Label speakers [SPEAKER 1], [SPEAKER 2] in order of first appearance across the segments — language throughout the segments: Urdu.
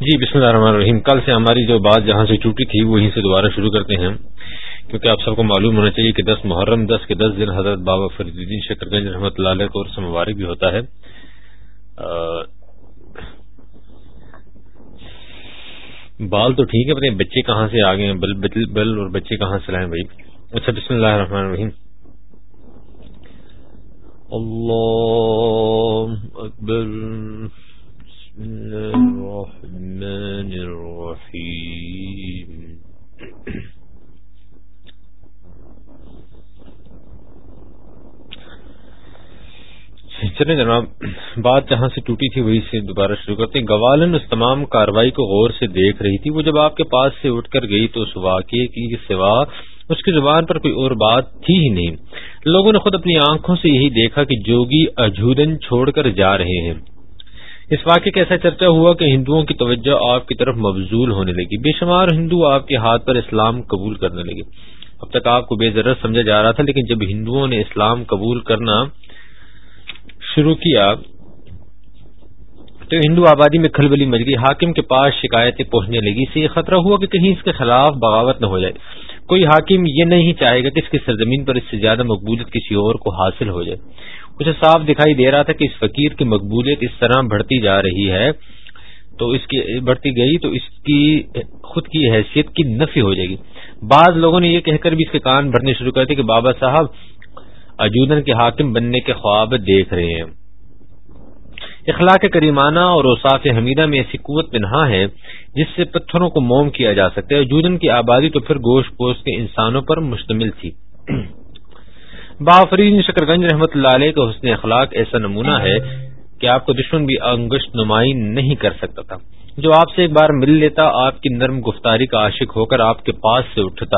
[SPEAKER 1] جی بسم اللہ الرحمن الرحیم۔ کل سے ہماری جو بات جہاں سے چوٹی تھی، وہیں سے دوبارہ شروع کرتے ہیں۔ کیونکہ آپ سب کو معلوم ہونا چاہیے کہ دس محرم، دس کے دس دن حضرت بابا فرید الدین شکر گنج رحمۃ اللہ علیہ کو عرصہ مبارک بھی ہوتا ہے۔ بال تو ٹھیک ہے، پتہ بچے کہاں سے آ گئے ہیں؟ بل بل اور بچے کہاں سے لائیں بھائی؟ اچھا بسم اللہ الرحمن الرحیم۔ اللہ اکبر۔ الرحمن الرحیم چلے جناب، بات جہاں سے ٹوٹی تھی وہی سے دوبارہ شروع کرتے ہیں۔ گوالن اس تمام کاروائی کو غور سے دیکھ رہی تھی۔ وہ جب آپ کے پاس سے اٹھ کر گئی تو اس واقعے کی سوا اس کی زبان پر کوئی اور بات تھی ہی نہیں۔ لوگوں نے خود اپنی آنکھوں سے یہی دیکھا کہ جوگی اجودن چھوڑ کر جا رہے ہیں۔ اس واقعے کا ایسا چرچا ہوا کہ ہندوؤں کی توجہ آپ کی طرف مبزول ہونے لگی۔ بے شمار ہندو آپ کے ہاتھ پر اسلام قبول کرنے لگے۔ اب تک آپ کو بے ضرورت سمجھا جا رہا تھا، لیکن جب ہندوؤں نے اسلام قبول کرنا شروع کیا تو ہندو آبادی میں کھلبلی مچ گئی۔ حاکم کے پاس شکایتیں پہنچنے لگی۔ سے یہ خطرہ ہوا کہ کہیں اس کے خلاف بغاوت نہ ہو جائے۔ کوئی حاکم یہ نہیں چاہے گا کہ اس کی سرزمین پر اس سے زیادہ مقبولیت کسی اور کو حاصل ہو جائے۔ اسے صاف دکھائی دے رہا تھا کہ اس فقیر کی مقبولیت اس طرح بڑھتی جا رہی ہے۔ تو اس کی بڑھتی گئی تو اس کی خود کی حیثیت کی نفی ہو جائے گی۔ بعض لوگوں نے یہ کہہ کر بھی اس کے کان بھرنے شروع کر کہ بابا صاحب، اجودن کے حاکم بننے کے خواب دیکھ رہے ہیں۔ اخلاق کریمانہ اور اوساف حمیدہ میں ایسی قوت پنہا ہے جس سے پتھروں کو موم کیا جا سکتا ہے۔ اجودن کی آبادی تو پھر گوشت پوش کے انسانوں پر مشتمل تھی۔ بافرین شکر گنج رحمت اللہ علیہ کا حسن اخلاق ایسا نمونہ ہے کہ آپ کو دشمن بھی انگشت نمائی نہیں کر سکتا تھا۔ جو آپ سے ایک بار مل لیتا، آپ کی نرم گفتاری کا عاشق ہو کر آپ کے پاس سے اٹھتا۔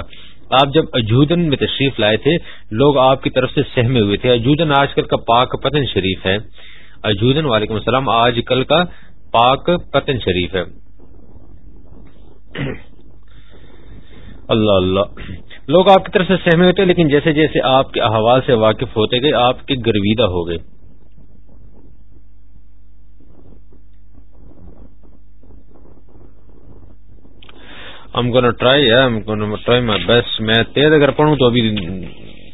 [SPEAKER 1] آپ جب اجودن میں تشریف لائے تھے، لوگ آپ کی طرف سے سہمے ہوئے تھے۔ اجودن آج کل کا پاک پتن شریف ہے۔ اجودن، وعلیکم السلام، آج کل کا پاک پتن شریف ہے۔ اللہ اللہ۔ لوگ آپ کی طرف سے سہمے ہوئے تھے لیکن جیسے جیسے آپ کے احوال سے واقف ہوتے گئے، آپ کے گرویدہ ہو گئے۔ I'm gonna try try my best میں تیز اگر پڑھوں تو ابھی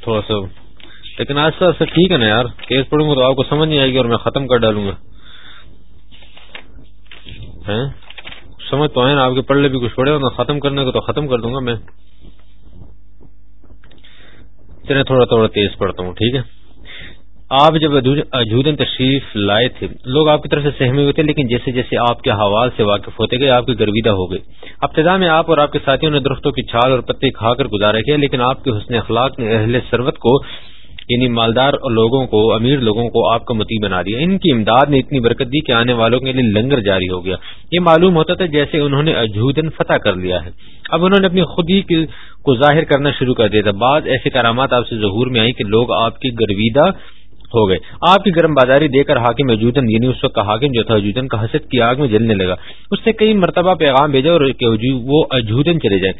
[SPEAKER 1] تھوڑا سا، لیکن آہستہ آہستہ ٹھیک ہے نا یار، تیز پڑھوں گا تو آپ کو سمجھ نہیں آئے گی اور میں ختم کر ڈالوں گا۔ سمجھ تو ہے نا، آپ کے پڑھ لے بھی کچھ پڑھے گا ختم کرنے کو تو ختم کر دوں گا میں۔ چلے تھوڑا تھوڑا تیز پڑھتا ہوں، ٹھیک ہے؟ آپ جب اجودن تشریف لائے تھے، لوگ آپ کی طرف سے سہمے ہوئے تھے، لیکن جیسے جیسے آپ کے حوال سے واقف ہوتے گئے، آپ کی گرویدہ ہو گئی۔ ابتدا میں آپ اور آپ کے ساتھیوں نے درختوں کی چھال اور پتے کھا کر گزارا کیا لیکن آپ کے حسن اخلاق نے اہل سروت کو یعنی مالدار لوگوں کو، امیر لوگوں کو آپ کا متی بنا دیا۔ ان کی امداد نے اتنی برکت دی کہ آنے والوں کے لیے لنگر جاری ہو گیا۔ یہ معلوم ہوتا تھا جیسے انہوں نے اجودن فتح کر لیا ہے۔ اب انہوں نے اپنی خودی کو ظاہر کرنا شروع کر دیا تھا۔ بعض ایسی کرامات آپ سے ظہور میں آئی کہ لوگ آپ کی گرویدہ ہو گئے۔ آپ کی گرم بازاری دے کر حاکم اجودن یعنی اس وقت حاکم جو تھا اجودن کا حسد کی آگ میں جلنے لگا۔ اس سے کئی مرتبہ پیغام بھیجا اور جی، وہ اجودن چلے جائے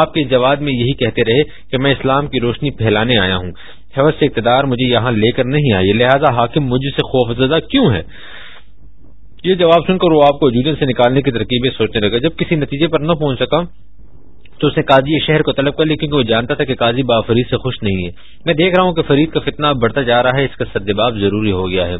[SPEAKER 1] آپ کے جواب میں یہی کہتے رہے کہ میں اسلام کی روشنی پھیلانے آیا ہوں۔ حوث سے اقتدار مجھے یہاں لے کر نہیں آئی لہذا حاکم مجھ سے خوف زدہ کیوں ہے یہ جواب سن کر وہ آپ کو جوجن سے نکالنے کی ترکیبیں سوچنے لگا۔ جب کسی نتیجے پر نہ پہنچ سکا تو اس نے قاضی شہر کو طلب کر لی، کیونکہ وہ جانتا تھا کہ قاضی با فرید سے خوش نہیں ہے۔ میں دیکھ رہا ہوں کہ فرید کا فتنہ بڑھتا جا رہا ہے، اس کا سدباب ضروری ہو گیا ہے۔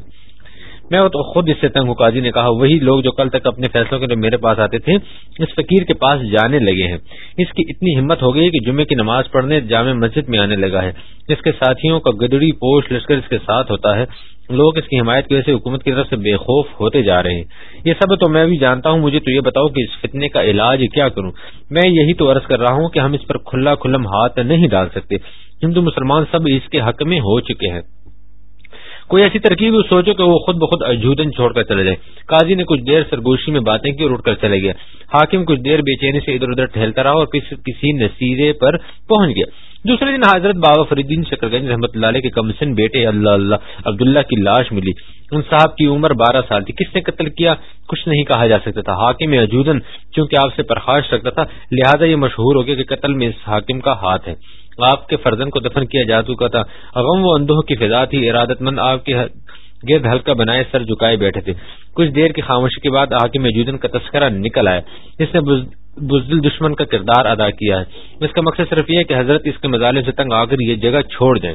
[SPEAKER 1] میں تو خود اس سے تنگ ہوں، قاضی نے کہا، وہی لوگ جو کل تک اپنے فیصلوں کے لیے میرے پاس آتے تھے، اس فقیر کے پاس جانے لگے ہیں۔ اس کی اتنی ہمت ہو گئی کہ جمعے کی نماز پڑھنے جامع مسجد میں آنے لگا ہے۔ اس کے ساتھیوں کا گدڑی پوش لشکر اس کے ساتھ ہوتا ہے۔ لوگ اس کی حمایت کی وجہ سے حکومت کی طرف سے بے خوف ہوتے جا رہے ہیں۔ یہ سب تو میں بھی جانتا ہوں، مجھے تو یہ بتاؤ کہ اس فتنے کا علاج کیا کروں۔ میں یہی تو عرض کر رہا ہوں کہ ہم اس پر کھلا کھلم ہاتھ نہیں ڈال سکتے۔ ہندو مسلمان سب اس کے حق میں ہو چکے ہیں۔ کوئی ایسی ترکیب سوچو کہ وہ خود بخود اجودن چھوڑ کر چلے جائے قاضی نے کچھ دیر سرگوشی میں باتیں کی اور اٹھ کر چلے گیا حاکم کچھ دیر بے چینی سے ادھر ادھر ٹھہلتا رہا اور کسی نصیرے پر پہنچ گیا۔ دوسرے دن حضرت بابا فریدین شکر گنج رحمۃ اللہ علیہ کے کمسن بیٹے اللہ اللہ عبداللہ کی لاش ملی۔ ان صاحب کی عمر بارہ سال تھی۔ کس نے قتل کیا؟ کچھ نہیں کہا جا سکتا تھا۔ حاکم اجودن چونکہ آپ سے پرخاش رکھتا تھا، لہذا یہ مشہور ہو گیا کہ قتل میں اس حاکم کا ہاتھ ہے۔ آپ کے فرزن کو دفن کیا جا چکا تھا۔ غم و اندوہ کی فضا تھی۔ ارادت مند آپ کے گرد ہلکا بنائے سر جھکائے بیٹھے تھے۔ کچھ دیر کی خاموشی کے بعد حاکم جودن کا تذکرہ نکل آیا۔ اس نے بزدل دشمن کا کردار ادا کیا ہے۔ اس کا مقصد صرف یہ ہے کہ حضرت اس کے مظالم سے تنگ آ کر یہ جگہ چھوڑ دیں۔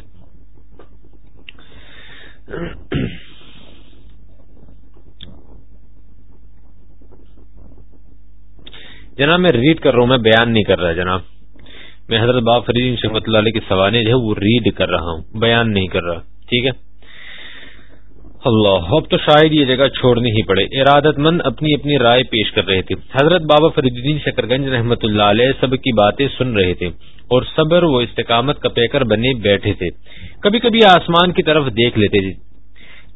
[SPEAKER 1] جناب، میں ریڈ کر رہا ہوں، میں بیان نہیں کر رہا جناب۔ میں حضرت باب فرید شمت اللہ علیہ کی سوانے جو ہے وہ ریڈ کر رہا ہوں، بیان نہیں کر رہا، ٹھیک ہے؟ اللہ، اب تو شاید یہ جگہ چھوڑنی ہی پڑے۔ ارادت مند اپنی اپنی رائے پیش کر رہے تھے۔ حضرت بابا فرید الدین شکر گنج رحمت اللہ علیہ سب کی باتیں سن رہے تھے اور صبر و استقامت کا پیکر بنے بیٹھے تھے۔ کبھی کبھی آسمان کی طرف دیکھ لیتے تھے۔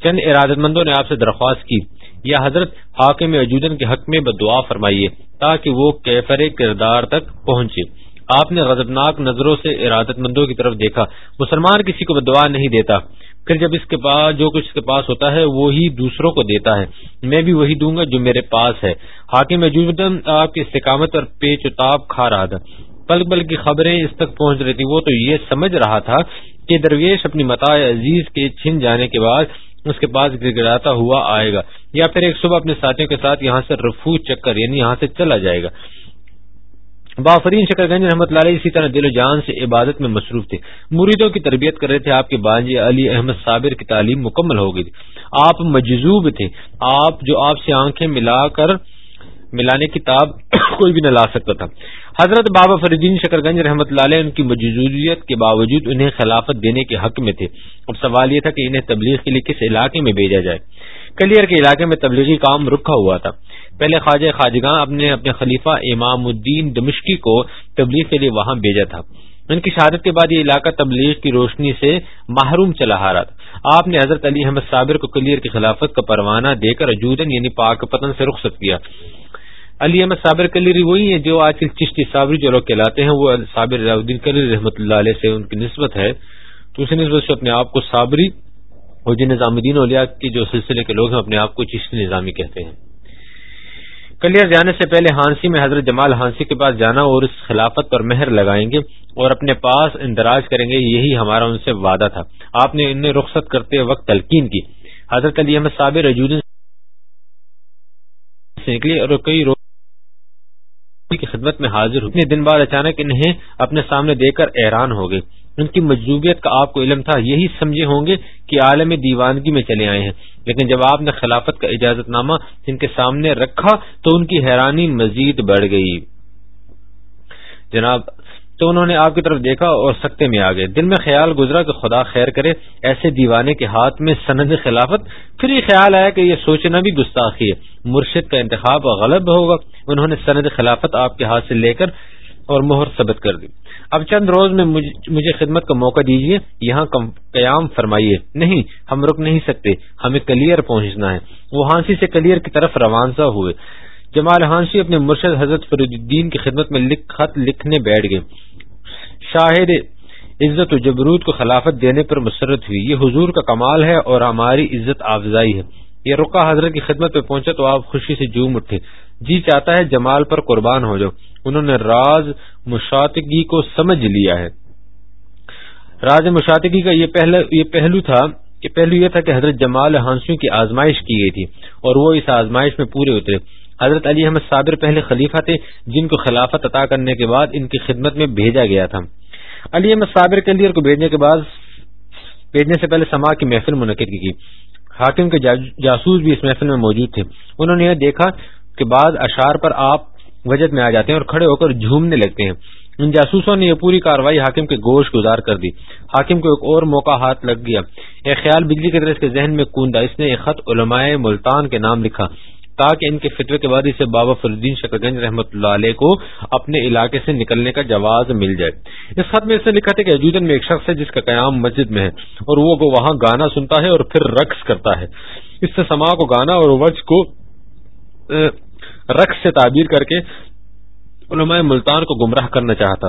[SPEAKER 1] چند ارادت مندوں نے آپ سے درخواست کی، یا حضرت حاکم اجودن کے حق میں بدعا فرمائیے تاکہ وہ کیفر کردار تک پہنچے۔ آپ نے غضبناک نظروں سے ارادت مندوں کی طرف دیکھا، مسلمان کسی کو بدعا نہیں دیتا۔ پھر جب اس کے پاس، جو کچھ اس کے پاس ہوتا ہے، وہی دوسروں کو دیتا ہے۔ میں بھی وہی دوں گا جو میرے پاس ہے۔ حاکم آپ کی استقامت اور پیچ اتاب کھا رہا تھا۔ پل پل کی خبریں اس تک پہنچ رہی تھی وہ تو یہ سمجھ رہا تھا کہ درویش اپنی متا عزیز کے چھن جانے کے بعد اس کے پاس گر گراتا ہوا آئے گا، یا پھر ایک صبح اپنے ساتھیوں کے ساتھ یہاں سے رفو چکر یعنی یہاں سے چلا جائے گا۔ بافرین شکر گنج رحمت اللہ اسی طرح دل و جان سے عبادت میں مصروف تھے۔ مریدوں کی تربیت کر رہے تھے آپ کے بانجی علی احمد صابر کی تعلیم مکمل ہو گئی تھی۔ آپ مجذوب تھے۔ آپ جو آپ سے آنکھیں ملا کر ملانے کی تاب کوئی بھی نہ لا سکتا تھا۔ حضرت بابا فریدین شکر گنج رحمت اللہ علیہ ان کی مجزوریت کے باوجود انہیں خلافت دینے کے حق میں تھے۔ اب سوال یہ تھا کہ انہیں تبلیغ کے لیے کس علاقے میں بھیجا جائے؟ کلیئر کے علاقے میں تبلیغی کام رکھا ہوا تھا۔ پہلے خواجہ خواجگاں اپنے اپنے خلیفہ امام الدین دمشقی کو تبلیغ کے لیے وہاں بھیجا تھا۔ ان کی شہادت کے بعد یہ علاقہ تبلیغ کی روشنی سے محروم چلا آ رہا تھا۔ آپ نے حضرت علی احمد صابر کو کلیئر کی خلافت کا پروانہ دے کر اجودن یعنی پاک پتن سے رخصت کیا۔ علی احمد صابر کلیری وہی ہیں جو آج کل چشتی صابری جو لوگ کہلاتے ہیں، وہ صابر الدین کلی رحمۃ اللہ علیہ سے ان کی نسبت ہے۔ تو اسی نسبت سے اپنے آپ کو صابری اور جن نظام الدین اولیا کے جو سلسلے کے لوگ ہیں، اپنے آپ کو چشتی نظامی کہتے ہیں۔ کلیئر جانے سے پہلے ہانسی میں حضرت جمال ہانسی کے پاس جانا اور اس خلافت پر مہر لگائیں گے اور اپنے پاس اندراج کریں گے، یہی ہمارا ان سے وعدہ تھا۔ آپ نے انہیں رخصت کرتے وقت تلقین کی۔ حضرت علی احمد صابر سے نکلی اور کئی روز کی خدمت میں حاضر ہوئے۔ دن بعد اچانک انہیں اپنے سامنے دیکھ کر ایران ہو گئے۔ ان کی مجزوبیت کا آپ کو علم تھا، یہی سمجھے ہوں گے کہ عالم دیوانگی میں چلے آئے ہیں۔ لیکن جب آپ نے خلافت کا اجازت نامہ ان کے سامنے رکھا تو ان کی حیرانی مزید بڑھ گئی۔ جناب، تو انہوں نے آپ کی طرف دیکھا اور سکتے میں آ گئے دل میں خیال گزرا کہ خدا خیر کرے، ایسے دیوانے کے ہاتھ میں سند خلافت، پھر یہ خیال آیا کہ یہ سوچنا بھی گستاخی ہے۔ مرشد کا انتخاب غلط ہوگا۔ انہوں نے سند خلافت آپ کے ہاتھ سے لے کر اور مہر ثبت کر دی۔ اب چند روز میں مجھے خدمت کا موقع دیجیے یہاں قیام فرمائیے۔ نہیں، ہم رک نہیں سکتے۔ ہمیں کلیئر پہنچنا ہے۔ وہ ہانسی سے کلیئر کی طرف روانسا ہوئے۔ جمال ہانسی اپنے مرشد حضرت فرید الدین کی خدمت میں خط لکھنے بیٹھ گئے۔ شاہد عزت و جبروت کو خلافت دینے پر مسرت ہوئی۔ یہ حضور کا کمال ہے اور ہماری عزت افزائی ہے۔ یہ رکا حضرت کی خدمت پہ پہنچا تو آپ خوشی سے جوم اٹھے۔ جی چاہتا ہے جمال پر قربان ہو جاؤ۔ انہوں نے راز مشاتگی کو سمجھ لیا ہے۔ راز مشاتگی کا یہ پہلو تھا، یہ پہلو یہ تھا کہ حضرت جمال ہانسیوں کی آزمائش کی گئی تھی اور وہ اس آزمائش میں پورے اترے۔ حضرت علی احمد صابر پہلے خلیفہ تھے، جن کو خلافت عطا کرنے کے بعد ان کی خدمت میں بھیجا گیا تھا۔ علی احمد صابر کے کلیئر کو بھیجنے کے بعد، بھیجنے سے پہلے سما کی محفل منعقد کی گئی۔ حاکم کے جاسوس بھی اس محفل میں موجود تھے۔ انہوں نے یہ دیکھا کہ بعض اشار پر آپ وجد میں آ جاتے ہیں اور کھڑے ہو کر جھومنے لگتے ہیں۔ ان جاسوسوں نے یہ پوری کاروائی حاکم کے گوشت گزار کر دی۔ حاکم کو ایک اور موقع ہاتھ لگ گیا۔ ایک خیال بجلی کی طرح اس کے ذہن میں کوندا اس نے ایک خط علماء ملتان کے نام لکھا۔ تاکہ ان کے فتوے کے بعد اسے بابا فردین شکرگنج رحمۃ اللہ علیہ کو اپنے علاقے سے نکلنے کا جواز مل جائے۔ اس خط میں اس نے لکھا تھا کہ اجودن میں ایک شخص ہے جس کا قیام مسجد میں ہے اور وہ وہاں گانا سنتا ہے اور پھر رقص کرتا ہے۔ اس سے سما کو گانا اور وج کو رقص سے تعبیر کر کے علماء ملتان کو گمراہ کرنا چاہتا۔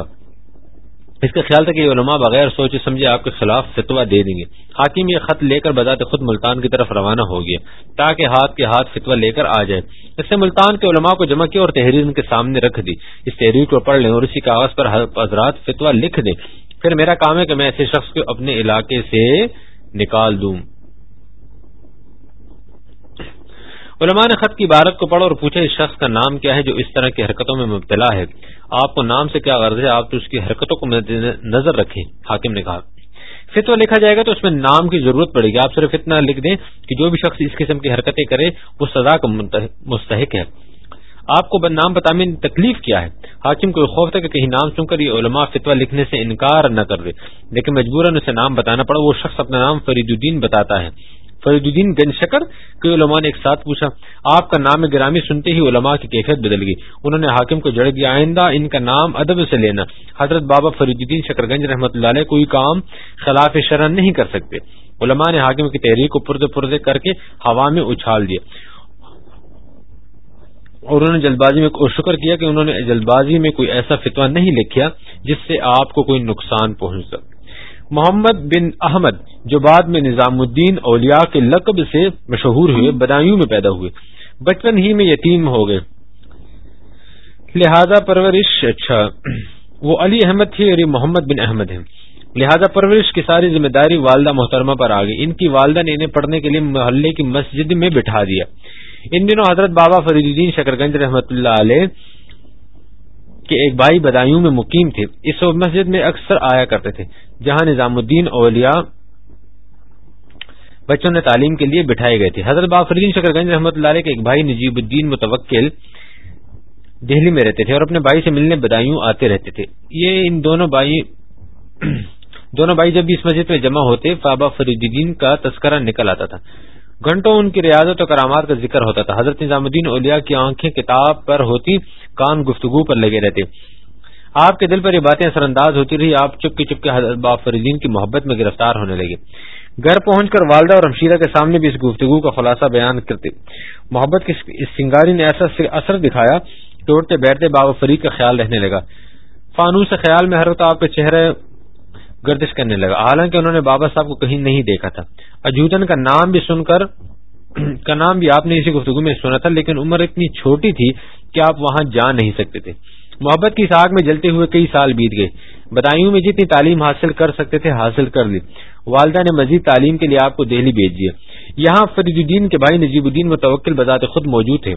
[SPEAKER 1] اس کا خیال تھا کہ یہ علماء بغیر سوچے سمجھے آپ کے خلاف فتوا دے دیں گے۔ حاکم یہ خط لے کر بذات خود ملتان کی طرف روانہ ہو گیا، تاکہ ہاتھ کے ہاتھ فتوا لے کر آ جائے۔ اس سے ملتان کے علماء کو جمع کیا اور تحریر ان کے سامنے رکھ دی۔ اس تحریر کو پڑھ لیں اور اسی کاغذ پر حضرات فتوا لکھ دیں۔ پھر میرا کام ہے کہ میں ایسے شخص کو اپنے علاقے سے نکال دوں۔ علماء نے خط کی عبارت کو پڑھا اور پوچھا اس شخص کا نام کیا ہے جو اس طرح کی حرکتوں میں مبتلا ہے۔ آپ کو نام سے کیا غرض ہے؟ آپ تو اس کی حرکتوں کو نظر رکھیں، حاکم نے کہا۔ فتوا لکھا جائے گا تو اس میں نام کی ضرورت پڑے گی۔ آپ صرف اتنا لکھ دیں کہ جو بھی شخص اس قسم کی حرکتیں کرے، وہ سزا کا مستحق ہے۔ آپ کو نام بتانے میں تکلیف کیا ہے؟ حاکم کو خوف تھا کہ کہیں نام سن کر یہ علماء فتوا لکھنے سے انکار نہ کر دے۔ لیکن مجبوراً اسے نام بتانا پڑا۔ وہ شخص اپنا نام فرید الدین بتاتا ہے۔ فرید الدین گنج شکر کے علماء نے ایک ساتھ پوچھا، آپ کا نام گرامی سنتے ہی علماء کی کیفیت بدل گئی۔ انہوں نے حاکم کو جڑ دیا آئندہ ان کا نام ادب سے لینا۔ حضرت بابا فرید الدین شکر گنج رحمۃ اللہ علیہ کوئی کام خلاف شرح نہیں کر سکتے۔ علماء نے حاکم کی تحریر کو پردے پردے کر کے ہوا میں اچھال دیا۔ اور انہوں نے جلد بازی میں شکر کیا کہ انہوں نے جلد بازی میں کوئی ایسا فتوا نہیں لکھا جس سے آپ کو کوئی نقصان پہنچ سکے محمد بن احمد جو بعد میں نظام الدین اولیاء کے لقب سے مشہور ہوئے بدایوں میں پیدا ہوئے۔ بچپن ہی میں یتیم ہو گئے۔ لہذا پرورش اچھا وہ علی احمد تھی اور یہ محمد بن احمد ہیں۔ لہذا پرورش کی ساری ذمہ داری والدہ محترمہ پر آ گئی۔ ان کی والدہ نے انہیں پڑھنے کے لیے محلے کی مسجد میں بٹھا دیا۔ ان دنوں حضرت بابا فرید الدین شکر گنج رحمت اللہ علیہ کے ایک بھائی بدایوں میں مقیم تھے۔ اس مسجد میں اکثر آیا کرتے تھے، جہاں نظام الدین اولیاء بچوں نے تعلیم کے لیے بٹھائے گئے تھے۔ حضرت بابا فریدین شکر گنج رحمۃ اللہ علیہ کے ایک بھائی نجیب الدین متوکل دہلی میں رہتے تھے اور اپنے بھائی سے ملنے بدایوں آتے رہتے تھے۔ یہ ان دونوں بھائی دونوں بھائی جب بھی اس مسجد میں جمع ہوتے بابا فرید الدین کا تذکرہ نکل آتا تھا۔ گھنٹوں ان کی ریاضت و کرامات کا ذکر ہوتا تھا۔ حضرت نظام الدین اولیا کی آنکھیں کتاب پر ہوتی، کان گفتگو پر لگے رہتے۔ آپ کے دل پر یہ باتیں اثر انداز ہوتی رہی، آپ چپ کے چپ کے حضرت باب فریدین کی محبت میں گرفتار ہونے لگے۔ گھر پہنچ کر والدہ اور ہمشیرہ کے سامنے بھی اس گفتگو کا خلاصہ بیان کرتے۔ محبت کی اس سنگاری نے ایسا اثر دکھایا کہ اٹھتے بیٹھتے بابا فرید کا خیال رہنے لگا۔ فانوس خیال میں ہر وقت آپ کے چہرے گردش کرنے لگا۔ حالانکہ انہوں نے بابا صاحب کو کہیں نہیں دیکھا تھا۔ اجودن کا نام بھی سن کر کا نام بھی آپ نے اسی گفتگو میں سنا تھا، لیکن عمر اتنی چھوٹی تھی کہ آپ وہاں جا نہیں سکتے تھے۔ محبت کی ساگ میں جلتے ہوئے کئی سال بیت گئے۔ بدایوں میں جتنی تعلیم حاصل کر سکتے تھے، حاصل کر لی۔ والدہ نے مزید تعلیم کے لیے آپ کو دہلی بھیج دیا۔ یہاں فرید الدین کے بھائی نجیب الدین متوکل بذات خود موجود تھے۔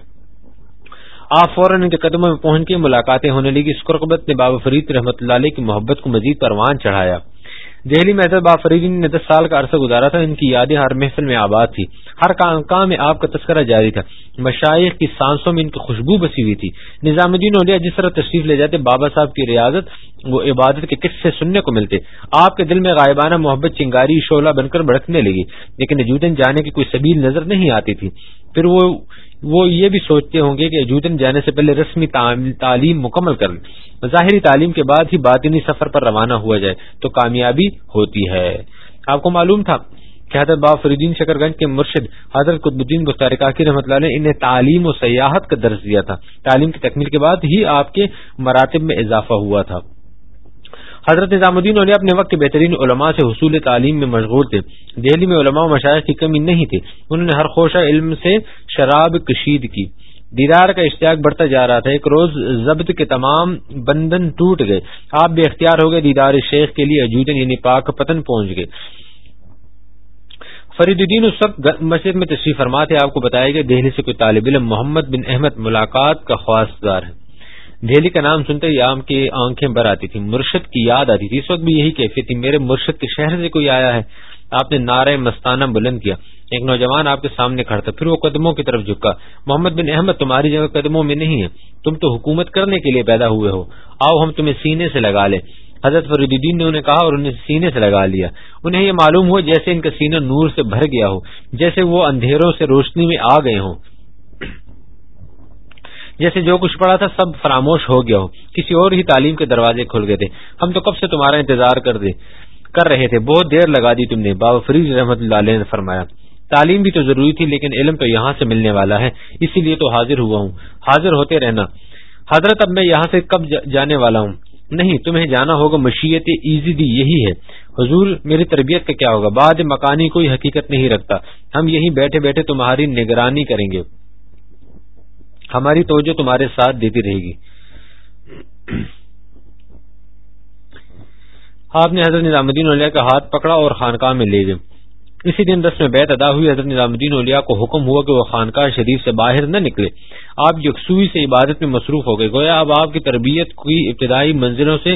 [SPEAKER 1] آپ فوراً ان کے قدموں میں پہنچ کے ملاقاتیں ہونے لگی اس قرقبت نے بابا فرید رحمۃ اللہ علیہ کی محبت کو مزید پروان چڑھایا۔ دہلی میں حضرت فریدین نے دس سال کا عرصہ گزارا تھا، ان کی یادیں ہر محفل میں آباد تھی۔ ہر کام میں آپ کا تذکرہ جاری تھا۔ مشائق کی سانسوں میں ان کی خوشبو بسی ہوئی تھی۔ نظام الدین اولیا جس طرح تشریف لے جاتے، بابا صاحب کی ریاضت، وہ عبادت کے قصے سننے کو ملتے۔ آپ کے دل میں غائبانہ محبت، چنگاری، شعلہ بن کر بڑکنے لگی، لیکن جودن جانے کی کوئی سبیل نظر نہیں آتی تھی۔ پھر وہ وہ یہ بھی سوچتے ہوں گے کہ جودن جانے سے پہلے رسمی تعلیم مکمل کر ظاہری تعلیم کے بعد ہی باطنی سفر پر روانہ ہوا جائے تو کامیابی ہوتی ہے۔ آپ کو معلوم تھا کہ حضرت باب فریدین شکر گنج کے مرشد حضرت قطب الدین گفتار کاکی رحمۃ اللہ نے انہیں تعلیم و سیاحت کا درس دیا تھا۔ تعلیم کی تکمیل کے بعد ہی آپ کے مراتب میں اضافہ ہوا تھا۔ حضرت نظام الدین علیہ اپنے وقت کے بہترین علماء سے حصول تعلیم میں مشغول تھے۔ دہلی میں علماء و مشاعر کی کمی نہیں تھی۔ انہوں نے ہر خوشہ علم سے شراب کشید کی۔ دیدار کا اشتیاق بڑھتا جا رہا تھا۔ ایک روز ضبط کے تمام بندن ٹوٹ گئے۔ آپ بے اختیار ہو گئے۔ دیدار شیخ کے لیے اجودن یعنی پاک پتن پہنچ گئے۔ فرید الدین اس وقت مسجد میں تشریف فرما تھے۔ آپ کو بتایا گیا دہلی سے کوئی طالب علم محمد بن احمد ملاقات کا خواصدار ہے۔ دہلی کا نام سنتے ہی عام کی آنکھیں بھر آتی تھی، مرشد کی یاد آتی تھی۔ اس وقت بھی یہی کیفیت تھی، میرے مرشد کے شہر سے کوئی آیا ہے۔ آپ نے نعرہ مستانہ بلند کیا۔ ایک نوجوان آپ کے سامنے کھڑا تھا، پھر وہ قدموں کی طرف جھکا۔ محمد بن احمد تمہاری جگہ قدموں میں نہیں ہے۔ تم تو حکومت کرنے کے لیے پیدا ہوئے ہو۔ آؤ ہم تمہیں سینے سے لگا لیں۔ حضرت فرید الدین نے انہیں کہا اور انہیں سینے سے لگا لیا۔ انہیں یہ معلوم ہوا جیسے ان کا سینہ نور سے بھر گیا ہو، جیسے وہ اندھیروں سے روشنی میں آ گئے ہوں۔ جیسے جو کچھ پڑا تھا سب فراموش ہو گیا ہو۔ کسی اور ہی تعلیم کے دروازے کھل گئے تھے۔ ہم تو کب سے تمہارا انتظار کر دے کر رہے تھے۔ بہت دیر لگا دی تم نے۔ بابا فریض رحمت اللہ علیہ نے فرمایا تعلیم بھی تو ضروری تھی، لیکن علم تو یہاں سے ملنے والا ہے۔ اسی لیے تو حاضر ہوا ہوں۔ حاضر ہوتے رہنا۔ حضرت، اب میں یہاں سے کب جانے والا ہوں؟ نہیں، تمہیں جانا ہوگا۔ مشیت ایزی دی یہی ہے۔ حضور، میری تربیت کا کیا ہوگا؟ بعد مکانی کوئی حقیقت نہیں رکھتا۔ ہم یہیں بیٹھے بیٹھے تمہاری نگرانی کریں گے۔ ہماری توجہ تمہارے ساتھ دیتی رہے گی۔ آپ نے حضرت نظام الدین علیہ کا ہاتھ پکڑا اور خانقاہ میں لے گئے۔ اسی دن رسم بیت ادا ہوئی، حضرت نظام الدین اولیا کو حکم ہوا کہ وہ خانقاہ شریف سے باہر نہ نکلے۔ آپ یکسوئی سے عبادت میں مصروف ہو گئے۔ گویا اب آپ کی تربیت کی ابتدائی منزلوں سے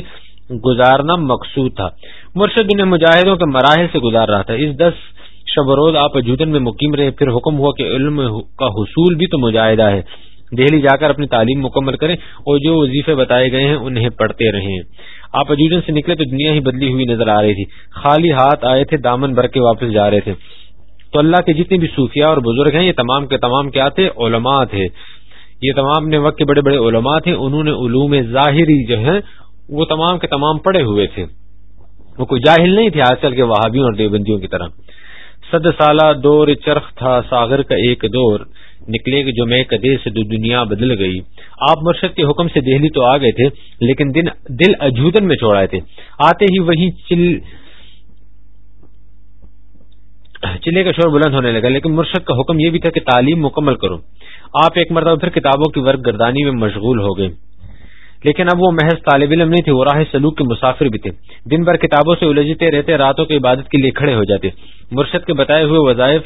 [SPEAKER 1] گزارنا مقصود تھا۔ مرشد انہیں مجاہدوں کے مراحل سے گزار رہا تھا۔ اس دس شب روز آپ اجودن میں مقیم رہے، پھر حکم ہوا کہ علم کا حصول بھی تو مجاہدہ ہے۔ دہلی جا کر اپنی تعلیم مکمل کریں اور جو وظیفے بتائے گئے ہیں انہیں پڑھتے رہیں۔ آپ اجودن سے نکلے تو دنیا ہی بدلی ہوئی نظر آ رہی تھی۔ خالی ہاتھ آئے تھے، دامن بھر کے واپس جا رہے تھے۔ تو اللہ کے جتنے بھی صوفیہ اور بزرگ ہیں، یہ تمام کے تمام کیا تھے؟ علماء تھے۔ یہ تمام اپنے وقت کے بڑے بڑے علماء تھے۔ انہوں نے علوم ظاہری جو ہیں، وہ تمام کے تمام پڑے ہوئے تھے۔ وہ کوئی جاہل نہیں تھے آج کل کے وہابیوں اور دیوبندیوں کی طرح۔ صد سالہ دور چرخ تھا، ساغر کا ایک دور۔ نکلے جو میں کدے سے دو دنیا بدل گئی۔ آپ مرشد کے حکم سے دہلی تو آ گئے تھے، لیکن دل اجودن میں چھوڑائے تھے۔ آتے ہی وہی چل چلے کا شور بلند ہونے لگا، لیکن مرشد کا حکم یہ بھی تھا کہ تعلیم مکمل کرو۔ آپ ایک مرتبہ پھر کتابوں کی ورک گردانی میں مشغول ہو گئے۔ لیکن اب وہ محض طالب علم نہیں تھے، وہ راہ سلوک کے مسافر بھی تھے۔ دن بھر کتابوں سے الجھتے رہتے، راتوں کی عبادت کے لیے کھڑے ہو جاتے۔ مرشد کے بتائے ہوئے وظائف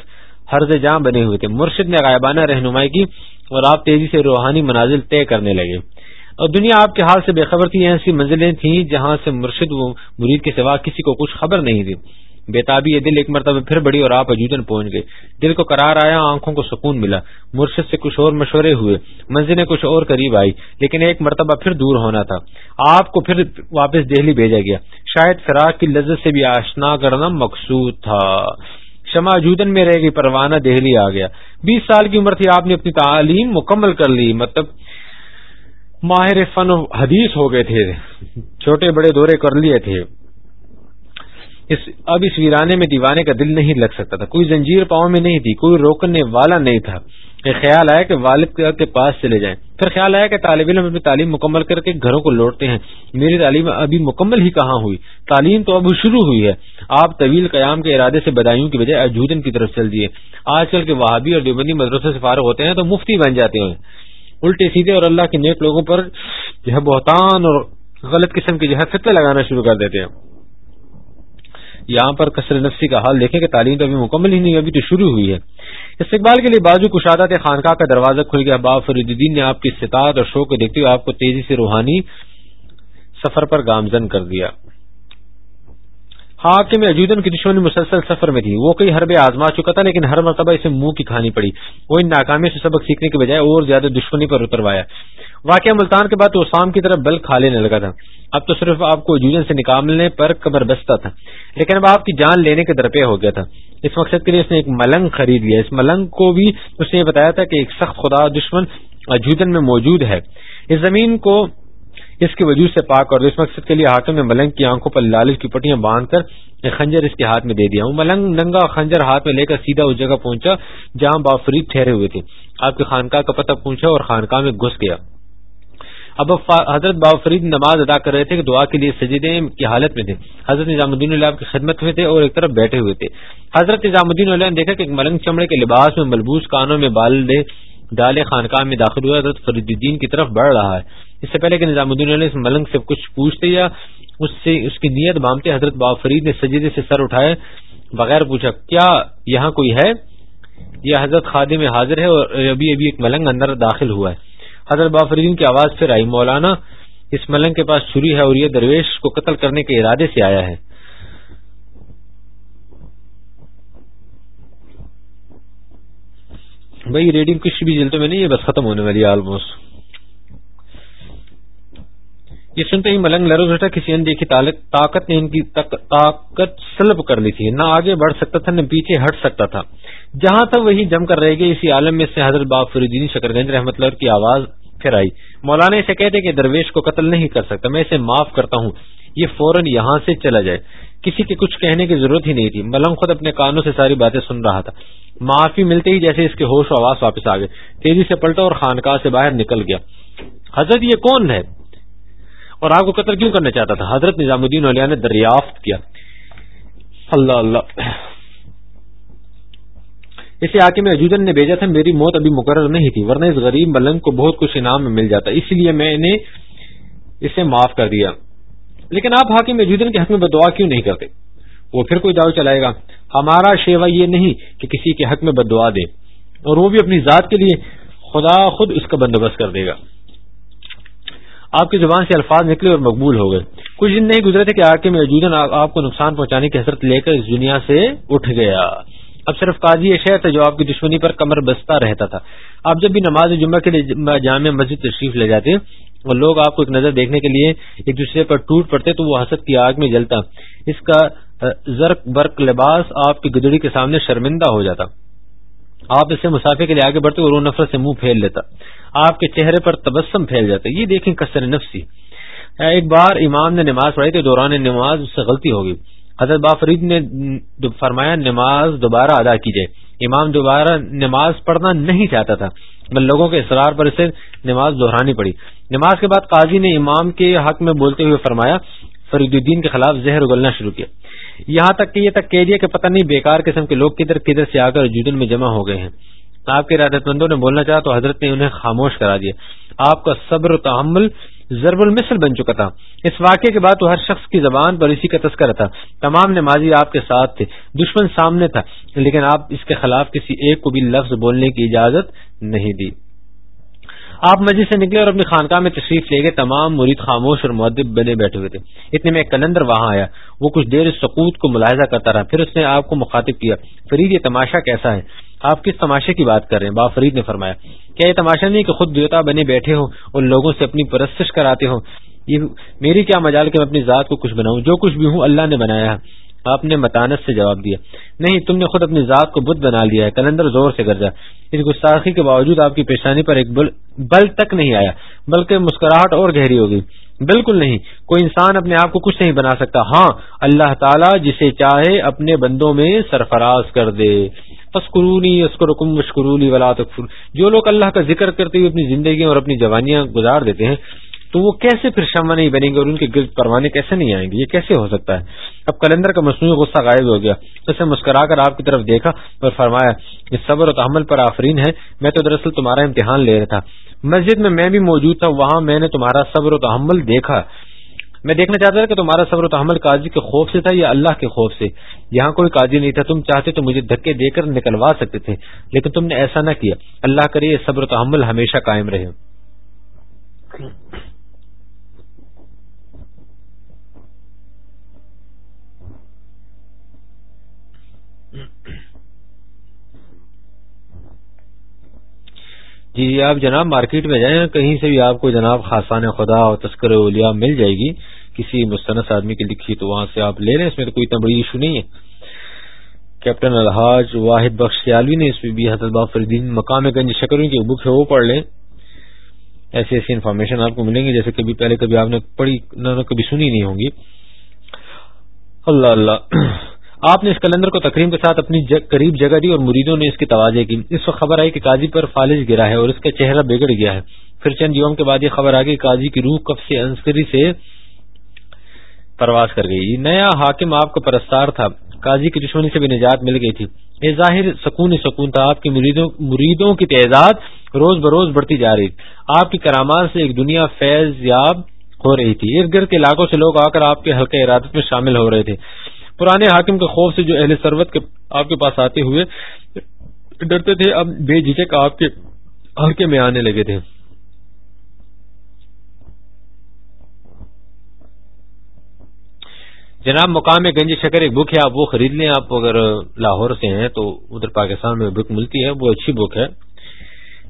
[SPEAKER 1] حرض جاں بنے ہوئے تھے۔ مرشد نے غائبانہ رہنمائی کی اور آپ تیزی سے روحانی منازل طے کرنے لگے۔ اور دنیا آپ کے حال سے بے خبر تھی، ایسی منزلیں تھیں جہاں سے مرشد و مرید کے سوا کسی کو کچھ خبر نہیں تھی۔ بےتابی یہ دل ایک مرتبہ پھر بڑی اور آپ اجودن پہنچ گئے۔ دل کو قرار آیا، آنکھوں کو سکون ملا۔ مرشد سے کچھ اور مشورے ہوئے۔ منزلیں کچھ اور قریب آئی، لیکن ایک مرتبہ پھر دور ہونا تھا۔ آپ کو پھر واپس دہلی بھیجا گیا۔ شاید فراق کی لذت سے بھی آشنا کرنا مقصود تھا۔ شمع جودن میں رہ گئی، پروانہ دہلی آ گیا۔ بیس سال کی عمر تھی، آپ نے اپنی تعلیم مکمل کر لی مطلب ماہر فن و حدیث ہو گئے تھے، چھوٹے بڑے دورے کر لیے تھے۔ اس، اب اس ویرانے میں دیوانے کا دل نہیں لگ سکتا تھا۔ کوئی زنجیر پاؤں میں نہیں تھی، کوئی روکنے والا نہیں تھا۔ خیال آیا کہ والد کے پاس چلے جائیں۔ پھر خیال آیا کہ طالب علم اپنی تعلیم مکمل کر کے گھروں کو لوٹتے ہیں۔ میری تعلیم ابھی مکمل ہی کہاں ہوئی؟ تعلیم تو اب شروع ہوئی ہے۔ آپ طویل قیام کے ارادے سے بدایوں کی بجائے اجودن کی طرف چل دیے۔ آج کل کے وہابی اور دیوبندی مدرسے سے فارغ ہوتے ہیں تو مفتی بن جاتے ہیں۔ الٹے سیدھے اور اللہ کے نیک لوگوں پر جو ہے بہتان اور غلط قسم کی جو ہے فتح لگانا شروع کر دیتے ہیں۔ یہاں پر کثر نفسی کا حال دیکھیں کہ تعلیم تو ابھی مکمل ہی نہیں ابھی تو شروع ہوئی ہے۔ استقبال کے لیے بازو کشادہ خانقاہ کا دروازہ کھل گیا۔ باب فرید الدین نے آپ کی استطاعت اور شوق کو دیکھتے ہوئے آپ کو تیزی سے روحانی سفر پر گامزن کر دیا۔ ہاں کہ میں اجودن کی دشمنی مسلسل سفر میں تھی۔ وہ کئی حربے آزما چکا تھا، لیکن ہر مرتبہ اسے منہ کی کھانی پڑی۔ وہ ان ناکامی سے سبق سیکھنے کے بجائے اور زیادہ دشمنی پر اتروایا۔ واقعہ ملتان کے بعد تو اسام کی طرف بل کھا لینے لگا تھا۔ اب تو صرف آپ کو اجودن سے نکالنے پر قبر بستا تھا۔ لیکن اب آپ کی جان لینے کے درپے ہو گیا تھا۔ اس مقصد کے لیے اس نے ایک ملنگ خرید لیا۔ اس ملنگ کو بھی اس نے یہ بتایا تھا کہ ایک سخت خدا دشمن اجودن میں موجود ہے۔ اس زمین کو اس کے وجود سے پاک اور اس مقصد کے لیے حاکم نے ملنگ کی آنکھوں پر لالچ کی پٹیاں باندھ کر ایک خنجر اس کے ہاتھ میں دے دیا ہوں۔ ملنگ ننگا خنجر ہاتھ میں لے کر سیدھا اس جگہ پہنچا جہاں بافرید ٹھہرے ہوئے تھے۔ آپ کے خانقاہ کا پتہ پوچھا اور خانقاہ میں گھس گیا۔ اب حضرت بافرید نماز ادا کر رہے تھے کہ دعا کے لیے سجدے کی حالت میں تھے۔ حضرت نظام الدین اللہ کی خدمت میں تھے اور ایک طرف بیٹھے ہوئے تھے۔ حضرت نظام الدین اللہ نے دیکھا کہ ایک ملنگ چمڑے کے لباس میں ملبوس کانوں میں بال دے ڈالے خانقاہ میں داخل ہوا حضرت فرید الدین کی طرف بڑھ رہا ہے۔ اس سے پہلے کہ نظام الدین علیہ اس ملنگ سے کچھ پوچھتے یا اس سے اس کی نیت بامتے حضرت با فرید نے سجدے سے سر اٹھائے، بغیر پوچھا، کیا یہاں کوئی ہے؟ یا حضرت خادم میں حاضر ہے اور ابھی ابھی ایک ملنگ اندر داخل ہوا ہے۔ حضرت با فریدین کی آواز پھر آئی، مولانا، اس ملنگ کے پاس چھری ہے اور یہ درویش کو قتل کرنے کے ارادے سے آیا ہے۔ بھائی، ریڈنگ کچھ بھی جلدوں میں نہیں ہے، بس ختم ہونے والی آلموسٹ یہ سنتے ہی ملنگ لرو گھٹا کسی اندیکھی طاقت نے ان کی طاقت سلب کر لی تھی، نہ آگے بڑھ سکتا تھا، نہ پیچھے ہٹ سکتا تھا۔ جہاں تک وہی جم کر رہے گی اسی عالم میں سے حضرت باب فریدین شکر گنج رحمت اللہ کی آواز پھر آئی۔ مولانا اسے کہتے کہ درویش کو قتل نہیں کر سکتا، میں اسے معاف کرتا ہوں، یہ فوراً یہاں سے چلا جائے۔ کسی کے کچھ کہنے کی ضرورت ہی نہیں تھی، ملنگ خود اپنے کانوں سے ساری باتیں سن رہا تھا۔ معافی ملتے ہی جیسے اس کے ہوش و آواز واپس آ گئے۔ تیزی سے پلٹا اور خانقاہ سے باہر نکل گیا۔ حضرت یہ کون ہے؟ اور آپ کو قتل کیوں کرنا چاہتا تھا؟ حضرت نظام الدین علیہ نے دریافت کیا۔ اللہ اللہ۔ اسے آکے میں اجودن نے بھیجا تھا، میری موت ابھی مقرر نہیں تھی، ورنہ اس غریب ملنگ کو بہت کچھ انعام میں مل جاتا۔ اسی لیے میں نے اسے معاف کر دیا۔ لیکن آپ حاکم اجودن کے حق میں بدعا کیوں نہیں کرتے؟ وہ پھر کوئی دعو چلائے گا۔ ہمارا شیوا یہ نہیں کہ کسی کے حق میں بد دعا دے، اور وہ بھی اپنی ذات کے لیے خدا خود اس کا بندوبست کر دے گا۔ آپ کی زبان سے الفاظ نکلے اور مقبول ہو گئے۔ کچھ دن نہیں گزرے تھے کہ آکے میں آپ کو نقصان پہنچانے کی حسرت لے کر اس دنیا سے اٹھ گیا۔ اب صرف قاضی یہ شہر تھا جو آپ کی دشمنی پر کمر بستہ رہتا تھا۔ آپ جب بھی نماز جمعہ کے لیے جامع مسجد تشریف لے جاتے اور لوگ آپ کو ایک نظر دیکھنے کے لیے ایک دوسرے پر ٹوٹ پڑتے تو وہ حسد کی آگ میں جلتا۔ اس کا زرک برق لباس آپ کی گدڑی کے سامنے شرمندہ ہو جاتا۔ آپ اسے مسافر کے لیے آگے بڑھتے اور وہ نفرت سے منہ پھیل لیتا۔ آپ کے چہرے پر تبسم پھیل جاتا۔ یہ دیکھیں کثر نفسی۔ ایک بار امام نے نماز پڑھی تھی دوران نماز اس سے غلطی ہوگی حضرت بافرید نے فرمایا، نماز دوبارہ ادا کی جائے امام دوبارہ نماز پڑھنا نہیں چاہتا تھا، بل لوگوں کے اصرار پر اسے نماز دہرانی پڑی۔ نماز کے بعد قاضی نے امام کے حق میں بولتے ہوئے فرمایا، فرید الدین کے خلاف زہر اگلنا شروع کیا۔ یہاں تک کہ یہ تک کہہ دیا کہ پتہ نہیں بیکار قسم کے لوگ کدھر کدھر سے آ کر جدن میں جمع ہو گئے ہیں۔ آپ کے ارادت مندوں نے بولنا چاہا تو حضرت نے انہیں خاموش کرا دیا۔ آپ کا صبر و تحمل ضرب المثل بن چکا تھا۔ اس واقعے کے بعد تو ہر شخص کی زبان پر اسی کا تذکرہ تھا۔ تمام نمازی آپ کے ساتھ تھے۔ دشمن سامنے تھا۔ لیکن آپ اس کے خلاف کسی ایک کو بھی لفظ بولنے کی اجازت نہیں دی۔ آپ مسجد سے نکلے اور اپنی خانقاہ میں تشریف لے گئے، تمام مرید خاموش اور معدب بنے بیٹھے ہوئے تھے۔ اتنے میں ایک کلندر وہاں آیا۔ وہ کچھ دیر سکوت کو ملاحظہ کرتا رہا۔ پھر اس نے آپ کو مخاطب کیا، فرید، یہ تماشا کیسا ہے؟ آپ کس تماشے کی بات کر رہے ہیں؟ با فرید نے فرمایا، کیا یہ تماشا نہیں کہ خود دیوتا بنے بیٹھے ہوں اور لوگوں سے اپنی پرستش کراتے ہوں؟ یہ میری کیا مجال کہ میں اپنی ذات کو کچھ بناؤں؟ جو کچھ بھی ہوں، اللہ نے بنایا آپ نے متانت سے جواب دیا۔ نہیں، تم نے خود اپنی ذات کو بدھ بنا لیا ہے، کلندر زور سے گرجا۔ اس گستاخی کے باوجود آپ کی پیشانی پر ایک بل بل تک نہیں آیا، بلکہ مسکراہٹ اور گہری ہو گئی۔ بالکل نہیں، کوئی انسان اپنے آپ کو کچھ نہیں بنا سکتا۔ ہاں اللہ تعالیٰ جسے چاہے اپنے بندوں میں سرفراز کر دے۔ فسکرونی اسکرکم مشکرولی ولا تکفر جو لوگ اللہ کا ذکر کرتے ہوئے اپنی زندگی اور اپنی جوانیاں گزار دیتے ہیں تو وہ کیسے پھر شمع نہیں بنیں گے اور ان کے گرد پروانے کیسے نہیں آئیں گے؟ یہ کیسے ہو سکتا ہے؟ اب کلندر کا مصنوعی غصہ غائب ہو گیا۔ اسے مسکرا کر آپ کی طرف دیکھا اور فرمایا یہ صبر و تحمل پر آفرین ہے۔ میں تو دراصل تمہارا امتحان لے رہا تھا۔ مسجد میں میں بھی موجود تھا، وہاں میں نے تمہارا صبر و تحمل دیکھا۔ میں دیکھنا چاہتا تھا کہ تمہارا صبر و تحمل قاضی کے خوف سے تھا یا اللہ کے خوف سے؟ یہاں کوئی قاضی نہیں تھا۔ تم چاہتے تو مجھے دھکے دے کر نکلوا سکتے تھے، لیکن تم نے ایسا نہ کیا۔ اللہ کرے، یہ صبر و تحمل ہمیشہ قائم رہے۔ جی جی آپ جناب مارکیٹ میں جائیں، کہیں سے بھی آپ کو جناب خاصان خدا اور تسکر اولیا مل جائے گی، کسی مستنس آدمی کی لکھی تو وہاں سے آپ لے لیں، اس میں تو کوئی اتنا بڑی ایشو نہیں ہے۔ کیپٹن الحاظ واحد بخش سیالوی نے اس میں بھی حضرت باب فردین مقام گنج شکروں کی بک ہے، وہ پڑھ لیں۔ ایسی ایسی انفارمیشن آپ کو ملیں گی، جیسے کبھی پہلے کبھی آپ نے پڑھی نہ، کبھی سنی نہیں ہوں گی۔ اللہ اللہ۔ آپ نے اس کلندر کو تقریم کے ساتھ اپنی قریب جگہ دی اور مریدوں نے اس کی توازے کی۔ اس وقت خبر آئی کہ قاضی پر فالج گرا ہے اور اس کا چہرہ بگڑ گیا ہے۔ پھر چند یوم کے بعد یہ خبر آ گئی قاضی کی روح کب سے انسکری سے پرواز کر گئی۔ نیا حاکم آپ کا پرستار تھا۔ قاضی کی دشمنی سے بھی نجات مل گئی تھی۔ یہ ظاہر سکون سکون تھا۔ آپ کی مریدوں کی تعداد روز بروز بڑھتی جا رہی آپ کی کرامات سے ایک دنیا فیض یاب ہو رہی تھی۔ ارد گرد کے علاقوں سے لوگ آ کر آپ کے حلقے ارادت میں شامل ہو رہے تھے۔ پرانے حاکم کے خوف سے جو اہل سروت کے آپ کے پاس آتے ہوئے ڈرتے تھے، اب بے جھجک آپ کے ہلکے میں آنے لگے تھے۔ جناب، مقام گنج شکر ایک بک ہے، آپ وہ خرید لیں۔ آپ اگر لاہور سے ہیں تو ادھر پاکستان میں بک ملتی ہے، وہ اچھی بک ہے۔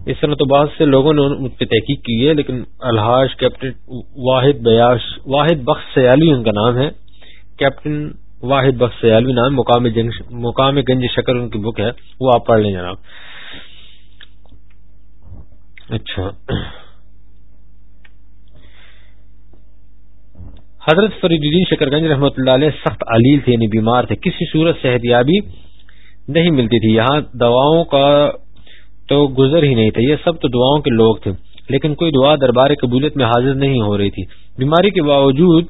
[SPEAKER 1] اس طرح تو بہت سے لوگوں نے ان پہ تحقیق کی ہے، لیکن الحاظ کیپٹن واحد بیاش، واحد بخش سیالی ان کا نام ہے۔ کیپٹن واحد بخش سیالوی نام، مقام مقام گنج شکر ان کی بک ہے، وہ آپ پڑھ لیں جناب۔ اچھا۔ حضرت فرید الدین شکر گنج رحمۃ اللہ علیہ سخت علیل تھے یعنی بیمار تھے۔ کسی صورت صحت یابی نہیں ملتی تھی۔ یہاں دواؤں کا تو گزر ہی نہیں تھا، یہ سب تو دعاؤں کے لوگ تھے۔ لیکن کوئی دعا دربار قبولیت میں حاضر نہیں ہو رہی تھی۔ بیماری کے باوجود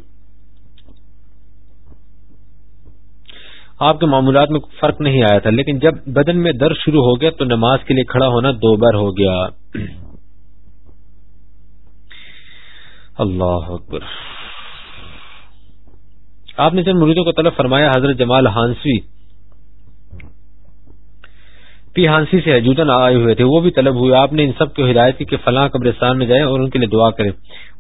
[SPEAKER 1] آپ کے معمولات میں فرق نہیں آیا تھا، لیکن جب بدن میں درد شروع ہو گیا تو نماز کے لیے کھڑا ہونا دو بار ہو گیا۔ اللہ اکبر۔ آپ نے جن مریضوں کو طلب فرمایا، حضرت جمال ہانسوی ہانسی سے جودن آئے ہوئے تھے۔ وہ بھی طلب ہوئے۔ آپ نے ان سب کو ہدایت کی کہ فلاں قبرستان میں جائیں اور ان کے لیے دعا کریں۔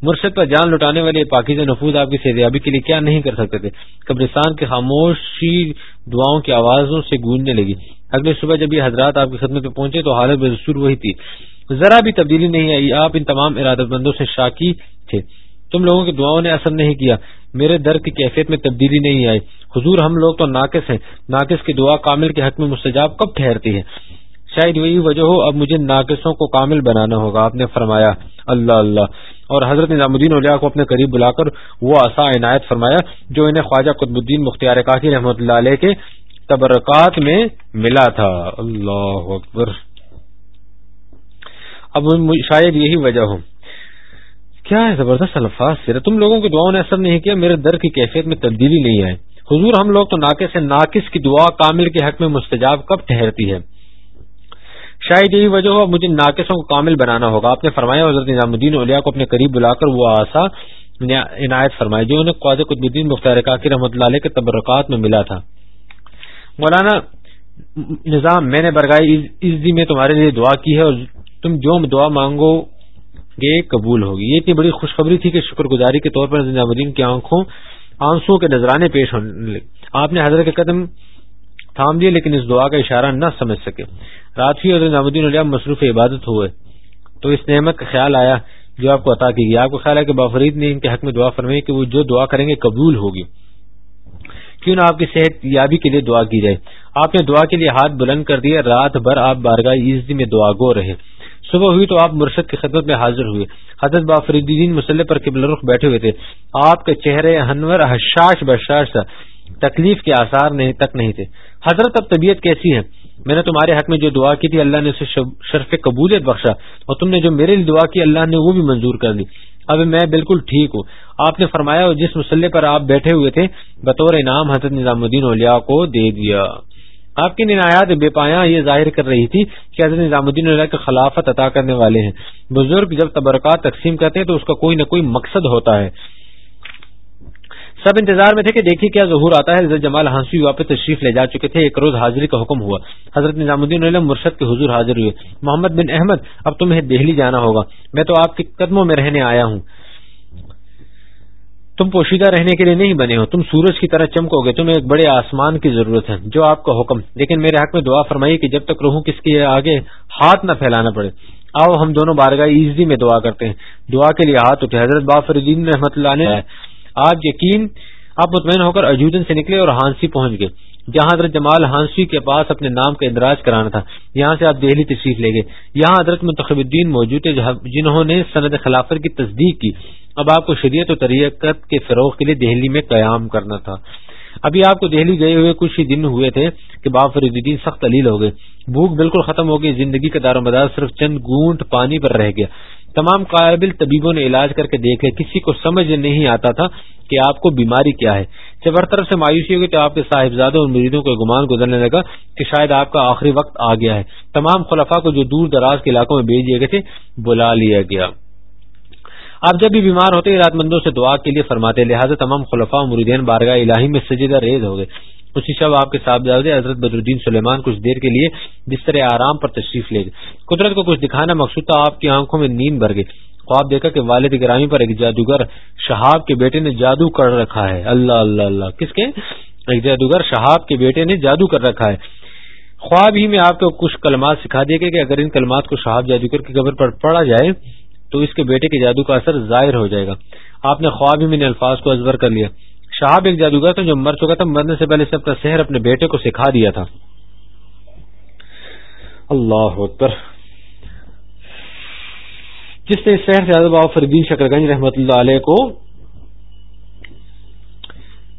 [SPEAKER 1] مرشد پر جان لٹانے والے پاکیز نفوذ آپ کی سیریابی کے لیے کیا نہیں کر سکتے تھے۔ قبرستان کی خاموشی دعاؤں کی آوازوں سے گونجنے لگی۔ اگلے صبح جب یہ حضرات آپ کی خدمت پہ پہنچے تو حالت بے وہی تھی۔ ذرا بھی تبدیلی نہیں آئی۔ آپ ان تمام ارادت مندوں سے شاکی تھے۔ تم لوگوں کی دعاؤں نے اثر نہیں کیا۔ میرے در کی کیفیت میں تبدیلی نہیں آئی۔ حضور ہم لوگ تو ناقص ہیں۔ ناقص کی دعا کامل کے حق میں مستجاب کب ٹھہرتی ہے؟ شاید وہی وجہ ہو، اب مجھے ناقصوں کو کامل بنانا ہوگا۔ آپ نے فرمایا، اللہ اللہ۔ اور حضرت نظام الدین علیہ کو اپنے قریب بلا کر وہ آسا عنایت فرمایا، جو انہیں خواجہ قطب الدین مختار کاکی رحمۃ اللہ علیہ کے تبرکات میں ملا تھا۔ اللہ اکبر۔ اب شاید یہی وجہ ہو۔ کیا ہے زبردست الفاظ؟ سے تم لوگوں کی دعاؤں نے اثر نہیں کیا، میرے در کی کیفیت میں تبدیلی نہیں آئے حضور ہم لوگ تو ناقص سے ناقص کی دعا کامل کے حق میں مستجاب کب ٹھہرتی ہے؟ شاید یہی وجہ ہو، مجھے ناقصوں کو کامل بنانا ہوگا۔ آپ نے فرمایا، حضرت نظام الدین اولیا کو اپنے قریب بلا کر وہ آسا عنایت فرمائی، جو انہیں خواجہ قطب الدین مختار کاکی رحمۃ اللہ علیہ کے تبرکات میں ملا تھا۔ مولانا نظام، میں نے برگائی عزی میں تمہارے لیے دعا کی ہے اور تم جو دعا مانگو گے قبول ہوگی۔ یہ اتنی بڑی خوشخبری تھی کہ شکر گزاری کے طور پر نظام کی آنکھوں آنسو کے نذرانے پیش ہونے لگے آپ نے حضرت کے قدم تھام دیے لیکن اس دعا کا اشارہ نہ سمجھ سکے۔ رات ہی حضرت الدین علیہ مصروف عبادت ہوئے۔ تو اس نعمت کا خیال آیا جو آپ کو عطا کی گئی۔ آپ کو خیال ہے کہ بافرید نے ان کے حق میں دعا فرمائی کہ وہ جو دعا کریں گے قبول ہوگی۔ کیوں نہ آپ کی صحت یابی کے لیے دعا کی جائے۔ آپ نے دعا کے لیے ہاتھ بلند کر دیا۔ رات بھر آپ بارگاہ عزی میں دعا گو رہے۔ صبح ہوئی تو آپ مرشد کی خدمت میں حاضر ہوئے۔ حضرت بافرید الدین مسلح پر قبل رخ بیٹھے ہوئے تھے۔ آپ کے چہرے ہنور حشاش بشاش تھا۔ تکلیف کے آثار نہیں، تک نہیں تھے۔ حضرت، اب طبیعت کیسی ہے؟ میں نے تمہارے حق میں جو دعا کی تھی، اللہ نے اسے شرف قبولیت بخشا۔ اور تم نے جو میرے لیے دعا کی، اللہ نے وہ بھی منظور کر دی۔ اب میں بالکل ٹھیک ہوں۔ آپ نے فرمایا، اور جس مسئلے پر آپ بیٹھے ہوئے تھے، بطور انعام حضرت نظام الدین اولیا کو دے دیا۔ آپ کی ننایات بے پایا یہ ظاہر کر رہی تھی کہ حضرت نظام الدین اللہ کے خلافت عطا کرنے والے ہیں۔ بزرگ جب تبرکات تقسیم کرتے ہیں تو اس کا کوئی نہ کوئی مقصد ہوتا ہے۔ سب انتظار میں تھے کہ دیکھیے کیا ظہور آتا ہے۔ حضرت جمال ہنسی واپس تشریف لے جا چکے تھے۔ ایک روز حاضری کا حکم ہوا۔ حضرت نظام الدین علیہ مرشد کے حضور حاضر ہوئے۔ محمد بن احمد، اب تمہیں دہلی جانا ہوگا۔ میں تو آپ کے قدموں میں رہنے آیا ہوں۔ تم پوشیدہ رہنے کے لیے نہیں بنے ہو، تم سورج کی طرح چمکو گے تمہیں ایک بڑے آسمان کی ضرورت ہے، جو آپ کا حکم۔ لیکن میرے حق میں دعا فرمائی کہ جب تک رہوں کس کے آگے ہاتھ نہ پھیلانا پڑے۔ آؤ، ہم دونوں بارگاہ ایزی میں دعا کرتے ہیں۔ دعا کے لیے ہاتھ اٹھے۔ حضرت بافر الدین رحمت اللہ نے آپ یقین، آپ مطمئن ہو کر اجودن سے نکلے اور ہانسی پہنچ گئے۔ جہاں حضرت جمال ہانسی کے پاس اپنے نام کا اندراج کرانا تھا، یہاں سے آپ دہلی تشریف لے گئے۔ یہاں حضرت منتخب الدین موجود تھے جنہوں نے سند خلافت کی تصدیق کی۔ اب آپ کو شریعت و طریقت کے فروغ کے لیے دہلی میں قیام کرنا تھا۔ ابھی آپ کو دہلی گئے ہوئے کچھ ہی دن ہوئے تھے کہ باب فرید الدین سخت علیل ہو گئے۔ بھوک بالکل ختم ہو گئی، زندگی کا دار و مدار صرف چند گونٹ پانی پر رہ گیا۔ تمام قابل طبیبوں نے علاج کر کے دیکھ لیا کسی کو سمجھ نہیں آتا تھا کہ آپ کو بیماری کیا ہے۔ جب ہر طرف سے مایوسی ہوگی تو آپ کے صاحبزادوں اور مریدوں کو گمان گزرنے لگا کہ شاید آپ کا آخری وقت آ گیا ہے۔ تمام خلفا کو جو دور دراز کے علاقوں میں بھیج دیے گئے تھے، بلا لیا گیا۔ آپ جب بھی بیمار ہوتے رات مندوں سے دعا کے لیے فرماتے لہٰذا تمام خلفا مریدین بارگاہ الہی میں سجدہ ریز ہو گئے۔ اسی شب آپ کے صاحبزاد حضرت بدردین سلیمان کچھ دیر کے لیے بستر آرام پر تشریف لے گئے۔ قدرت کو کچھ دکھانا مقصود تھا، آپ کی آنکھوں میں نیند بھر گئی۔ خواب دیکھا کہ والد گرامی پر ایک جادوگر شہاب کے بیٹے نے جادو کر رکھا ہے۔ اللہ اللہ اللہ۔ کس کے؟ ایک جادوگر شہاب کے بیٹے نے جادو کر رکھا ہے۔ خواب ہی میں آپ کو کچھ کلمات سکھا دیا گیا کہ اگر ان کلمات کو شہاب جادوگر کی قبر پر پڑا جائے تو اس کے بیٹے کے جادو کا اثر ظاہر ہو جائے گا۔ آپ نے خواب ہی میں نے الفاظ کو ازبر کر لیا۔ شہاب ایک جادوگر تھا جو مر چکا تھا، مرنے سے پہلے سب کا سحر اپنے بیٹے کو سکھا دیا تھا۔ اللہ اکبر۔ جس نے شہر سے بابا فردین شکر گنج رحمۃ اللہ علیہ کو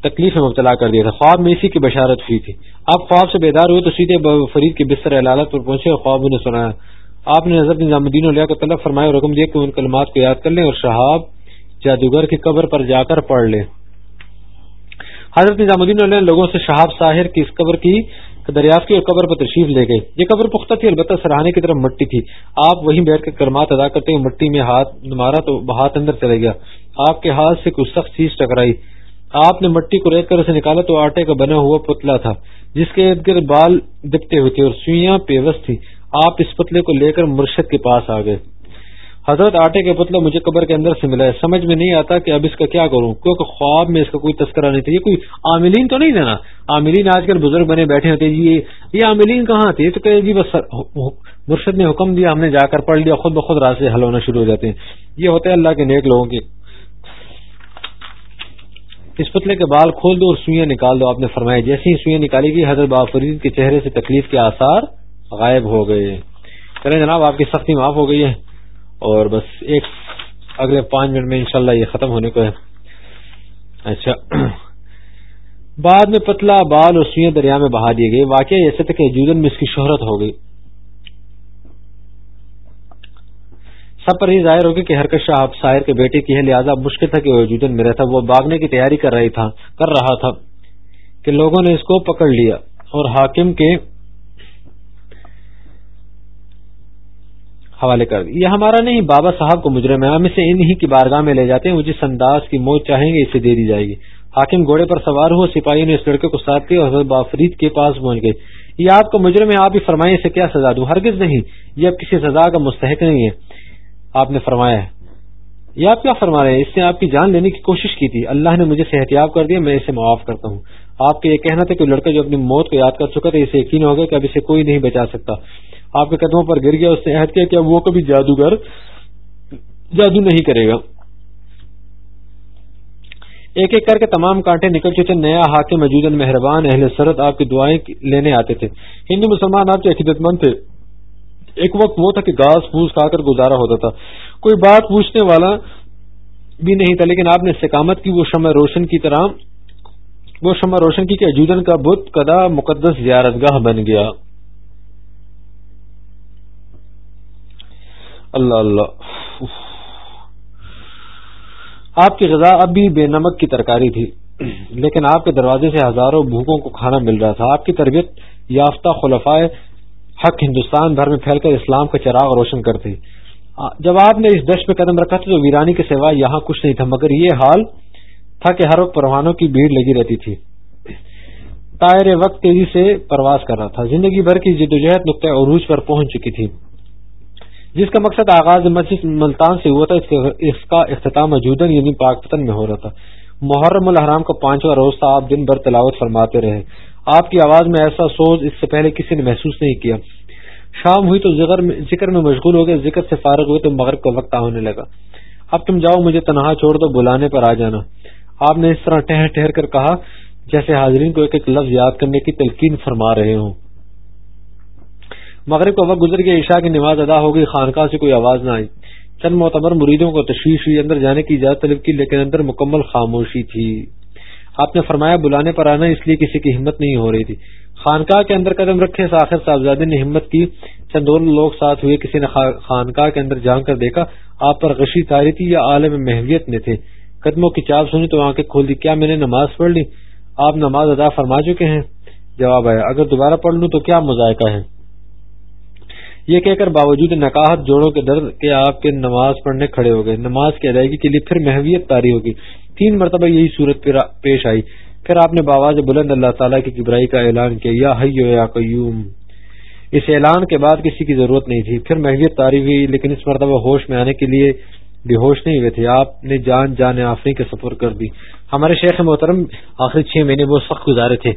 [SPEAKER 1] تکلیف میں مبتلا کر دیا تھا۔ خواب میں اسی کی بشارت ہوئی تھی۔ آپ خواب سے بیدار ہوئے تو سیدھے فرید کے بستر علالت پر پہنچے اور خواب انہیں سنایا۔ آپ نے نظر نظام الدین علیہ کو طلب فرمایا اور رقم دیا کہ ان کلمات کو یاد کر لیں اور شہاب جادوگر کی قبر پر جا کر پڑھ لیں۔ حضرت نظام الدین علیہ لوگوں سے شہاب ساحر کی اس قبر کی دریافت کی اور قبر پر تشریف لے گئے۔ یہ قبر پختہ تھی، البتہ سراہنے کی طرف مٹی تھی۔ آپ وہیں بیٹھ کر کرمات ادا کرتے ہوئے مٹی میں ہاتھ مارا تو ہاتھ اندر چلے گیا۔ آپ کے ہاتھ سے کچھ سخت چیز ٹکرائی۔ آپ نے مٹی کو ریت کر اسے نکالا تو آٹے کا بنا ہوا پتلا تھا، جس کے ارد گرد بال دبتے ہوئے تھے اور سوئیاں پیوست تھی آپ اس پتلے کو لے کر مرشد کے پاس آ گئے۔ حضرت آٹے کا پتلا مجھے قبر کے اندر سے ملا ہے سمجھ میں نہیں آتا کہ اب اس کا کیا کروں۔ کیونکہ خواب میں اس کا کوئی تذکرہ نہیں تھا۔ یہ کوئی عاملین تو نہیں دینا عاملین آج کل بزرگ بنے بیٹھے ہوتے جی یہ عاملین کہاں تھے؟ تو کہ جی بس مرشد نے حکم دیا، ہم نے جا کر پڑھ لیا۔ خود بخود راستے حل ہونا شروع ہو جاتے ہیں۔ یہ ہوتے ہیں اللہ کے نیک لوگوں کے۔ اس پتلے کے بال کھول دو اور سوئیاں نکال دو، آپ نے فرمایا۔ جیسے ہی سوئیاں نکالی گئی، حضرت باب فرید کے چہرے سے تکلیف کے آثار غائب ہو گئے۔ چلے جناب، آپ کی سختی معاف ہو گئی ہے۔ اور بس ایک اگلے پانچ منٹ میں انشاءاللہ یہ ختم ہونے کو ہے۔ اچھا۔ بعد میں پتلا بال اور سوئیں دریا میں بہا دیے گئے۔ واقعہ ایسے تھا کہ جودن میں اس کی شہرت ہو گئی۔ سب پر یہ ظاہر ہوگی کہ ہر شاہ اب شاعر کے بیٹے کی ہے۔ لہٰذا مشکل تھا کہ وہ جودن میں رہتا۔ وہ باغنے کی تیاری کر رہی تھا، کر رہا تھا کہ لوگوں نے اس کو پکڑ لیا۔ اور حاکم کے حوالے کر دی۔ یہ ہمارا نہیں، بابا صاحب کو مجرم ہے۔ ہم اسے انہی کی بارگاہ میں لے جاتے ہیں، وہ جس انداز کی موت چاہیں گے اسے دے دی جائے گی۔ حاکم گھوڑے پر سوار ہو، سپاہی نے اس لڑکے کو ساتھ کیا اور حضرت بافرید کے پاس پہنچ گئے۔ یہ آپ کو مجرم ہے، آپ ہی فرمائیں، اسے کیا سزا دوں؟ ہرگز نہیں۔ یہ اب کسی سزا کا مستحق نہیں ہے۔ آپ نے فرمایا ہے۔ یہ آپ کیا فرما رہے ہیں؟ اس نے آپ کی جان لینے کی کوشش کی تھی۔ اللہ نے مجھے صحتیاب کر دیا، میں اسے معاف کرتا ہوں۔ آپ کا یہ کہنا تھا کہ لڑکا جو اپنی موت کو یاد کر چکا تھا، اسے یقین ہوگا کہ اب اسے کوئی نہیں بچا سکتا۔ آپ کے قدموں پر گر گیا، اس نے عہد کیا کہ وہ کبھی جادوگر جادو نہیں کرے گا۔ ایک ایک کر کے تمام کانٹے نکل چکے نیا حاکم موجود مہربان اہل سرد آپ کی دعائیں لینے آتے تھے۔ ہندو مسلمان آپ کے عقیدت مند تھے۔ ایک وقت وہ تھا کہ گاس پھوس کھا کر گزارا ہوتا تھا۔ کوئی بات پوچھنے والا بھی نہیں تھا، لیکن آپ نے استقامت کی، وہ شمع روشن کی طرح، وہ شمع روشن کی کہ اجودن کا بت کدا مقدس زیارت گاہ بن گیا۔ اللہ اللہ. آپ کی غذا اب بھی بے نمک کی ترکاری تھی، لیکن آپ کے دروازے سے ہزاروں بھوکوں کو کھانا مل رہا تھا۔ آپ کی تربیت یافتہ خلفائے حق ہندوستان بھر میں پھیل کر اسلام کا چراغ روشن کرتے جب آپ نے اس دش پہ قدم رکھا تھا تو ویرانی کے سوا یہاں کچھ نہیں تھا، مگر یہ حال تھا کہ ہر وقت پروانوں کی بھیڑ لگی رہتی تھی۔ تائر وقت تیزی سے پرواز کر رہا تھا۔ زندگی بھر کی جدوجہد نقطۂ عروج پر پہنچ چکی تھی۔ جس کا مقصد آغاز مسجد ملتان سے ہوا تھا، اس کا اختتام موجودہ یعنی پاکستان میں ہو رہا تھا۔ محرم الحرام کا پانچواں روز تھا، آپ دن بھر تلاوت فرماتے رہے۔ آپ کی آواز میں ایسا سوز اس سے پہلے کسی نے محسوس نہیں کیا۔ شام ہوئی تو ذکر میں مشغول ہو گئے۔ ذکر سے فارغ ہوئے تو مغرب کا وقت ہونے لگا۔ اب تم جاؤ، مجھے تنہا چھوڑ دو، بلانے پر آ جانا۔ آپ نے اس طرح ٹہر ٹہر کر کہا، جیسے حاضرین کو ایک ایک لفظ یاد کرنے کی تلقین فرما رہے ہوں۔ مغرب کا وقت گزر گیا، عشاء کی نماز ادا ہو گئی، خانقاہ سے کوئی آواز نہ آئی۔ چند معتبر مریدوں کو تشویش ہوئی، اندر جانے کی اجازت طلب کی، لیکن اندر مکمل خاموشی تھی۔ آپ نے فرمایا، بلانے پر آنا اس لیے کسی کی ہمت نہیں ہو رہی تھی۔ خانقاہ کے اندر قدم رکھے آخر صاحبزادے نے ہمت کی۔ چند اور لوگ ساتھ ہوئے، کسی نے خانقاہ کے اندر جان کر دیکھا، آپ پر غشی تاری تھی یا عالم محویت میں تھے۔ قدموں کی چاپ سنی تو آنکھیں کھول دی، کیا میں نے نماز پڑھ لی؟ آپ نماز ادا فرما چکے ہیں؟ جواب آیا، اگر دوبارہ پڑھ لوں تو کیا مذائقہ ہے یہ کہہ کر باوجود نکاحت جوڑوں کے درد کے آپ کے نماز پڑھنے کھڑے ہو گئے، نماز کی ادائیگی کے لیے پھر محویت تاری ہوگی۔ تین مرتبہ یہی صورت پیش آئی۔ پھر آپ نے باواز بلند اللہ تعالیٰ کی کبرائی کا اعلان کیا، یا حیو یا قیوم۔ اس اعلان کے بعد کسی کی ضرورت نہیں تھی۔ پھر محویت تاری ہوئی، لیکن اس مرتبہ ہوش میں آنے کے لیے بے ہوش نہیں ہوئے تھے۔ آپ نے جان جان آفری کے سفر کر دی۔ ہمارے شیخ محترم، آخری چھ مہینے وہ سخت گزارے تھے۔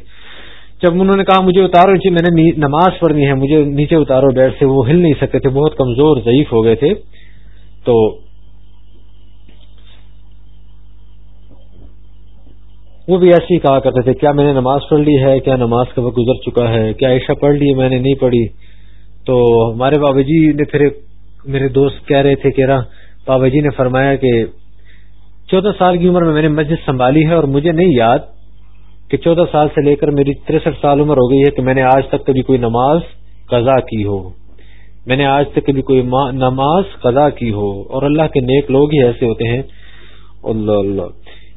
[SPEAKER 1] جب انہوں نے کہا مجھے اتارو نیچے میں نے نماز پڑھنی ہے، مجھے نیچے اتارو بیٹھ سے، وہ ہل نہیں سکتے تھے، بہت کمزور، ضعیف ہو گئے تھے۔ تو وہ بھی ایسے ہی کہا کرتے تھے، کیا میں نے نماز پڑھ لی ہے؟ کیا نماز کا وقت گزر چکا ہے؟ کیا عائشہ پڑھ لی میں نے نہیں پڑھی۔ تو ہمارے بابا جی نے پھر میرے دوست کہہ رہے تھے کہ بابا جی نے فرمایا کہ چودہ سال کی عمر میں میں نے مسجد سنبھالی ہے اور مجھے نہیں یاد کہ چودہ سال سے لے کر میری تریسٹھ سال عمر ہو گئی ہے کہ میں نے آج تک کبھی کوئی نماز قضا کی ہو۔ میں نے آج تک کبھی کوئی نماز قضا کی ہو۔ اور اللہ کے نیک لوگ ہی ایسے ہوتے ہیں۔ اللہ اللہ۔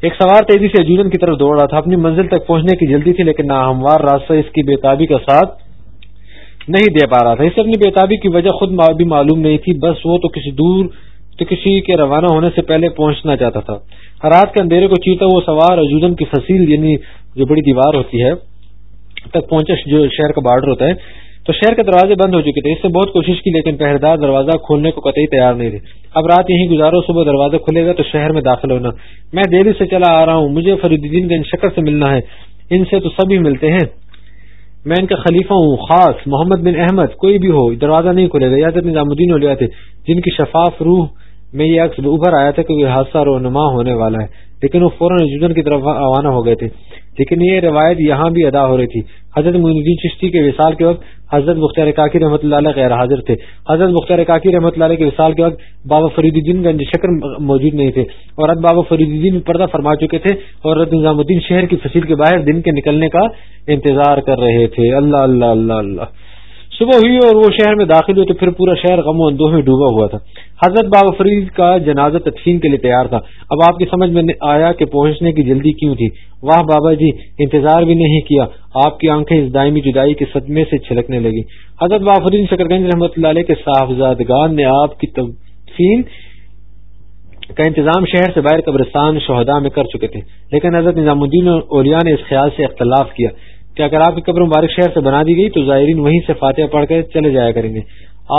[SPEAKER 1] ایک سوار تیزی سے جوجن کی طرف دوڑ رہا تھا۔ اپنی منزل تک پہنچنے کی جلدی تھی، لیکن ناہموار راستہ اس کی بےتابی کا ساتھ نہیں دے پا رہا تھا۔ اسے اپنی بےتابی کی وجہ خود بھی معلوم نہیں تھی۔ بس وہ تو کسی دور تو کسی کے روانہ ہونے سے پہلے پہنچنا چاہتا تھا۔ رات کے اندھیرے کو چیتا وہ سوار اور کی فصیل یعنی جو بڑی دیوار ہوتی ہے، تک پہنچے جو شہر کا بارڈر ہوتا ہے۔ تو شہر کے دروازے بند ہو چکے تھے، اس سے بہت کوشش کی، لیکن پہردار دروازہ کھولنے کو قطعی تیار نہیں تھے اب رات یہیں گزارو، صبح دروازہ کھلے گا تو شہر میں داخل ہونا۔ میں دہلی سے چلا آ رہا ہوں، مجھے فرید الدین کے ان شکر سے ملنا ہے۔ ان سے تو سبھی ملتے ہیں۔ میں ان کا خلیفہ ہوں، خاص محمد بن احمد، کوئی بھی ہو، دروازہ نہیں کھلے گا یا نظام الدین ہو تھے، جن کی شفاف روح میں یہ عکس ابھر آیا تھا کہ وہ حادثہ رونما ہونے والا ہے، لیکن وہ فوراً کی طرف روانہ ہو گئے تھے۔ لیکن یہ روایت یہاں بھی ادا ہو رہی تھی۔ حضرت الدین چشتی کے وصال کے وقت حضرت مختار کاکی رحمۃ اللہ علیہ غیر حاضر تھے۔ حضرت مختار کاکی رحمۃ اللہ علیہ کے وصال کے وقت بابا فرید الدین گنج شکر موجود نہیں تھے اور اب بابا فرید الدین پردہ فرما چکے تھے اور رد نظام الدین شہر کی فصیل کے باہر دن کے نکلنے کا انتظار کر رہے تھے۔ اللہ اللہ اللہ اللہ۔ صبح ہوئی اور وہ شہر میں داخل ہوئے تو پھر پورا شہر غم و اندوہ میں ڈوبا ہوا تھا۔ حضرت بابا فرید کا جنازہ تدفین کے لیے تیار تھا۔ اب آپ کی سمجھ میں آیا کہ پہنچنے کی جلدی کیوں تھی؟ واہ بابا جی انتظار بھی نہیں کیا۔ آپ کی آنکھیں اس دائمی جدائی کے صدمے سے چھلکنے لگی حضرت بابا فرید شکر گنج رحمۃ اللہ علیہ کے صاحبزادگان نے آپ کی تدفین کا انتظام شہر سے باہر قبرستان شہدا میں کر چکے تھے۔ لیکن حضرت نظام الدین اولیا نے اس خیال سے اختلاف کیا۔ کہ اگر آپ کی قبر مبارک شہر سے بنا دی گئی تو زائرین وہیں سے فاتحہ پڑھ کر چلے جایا کریں گے۔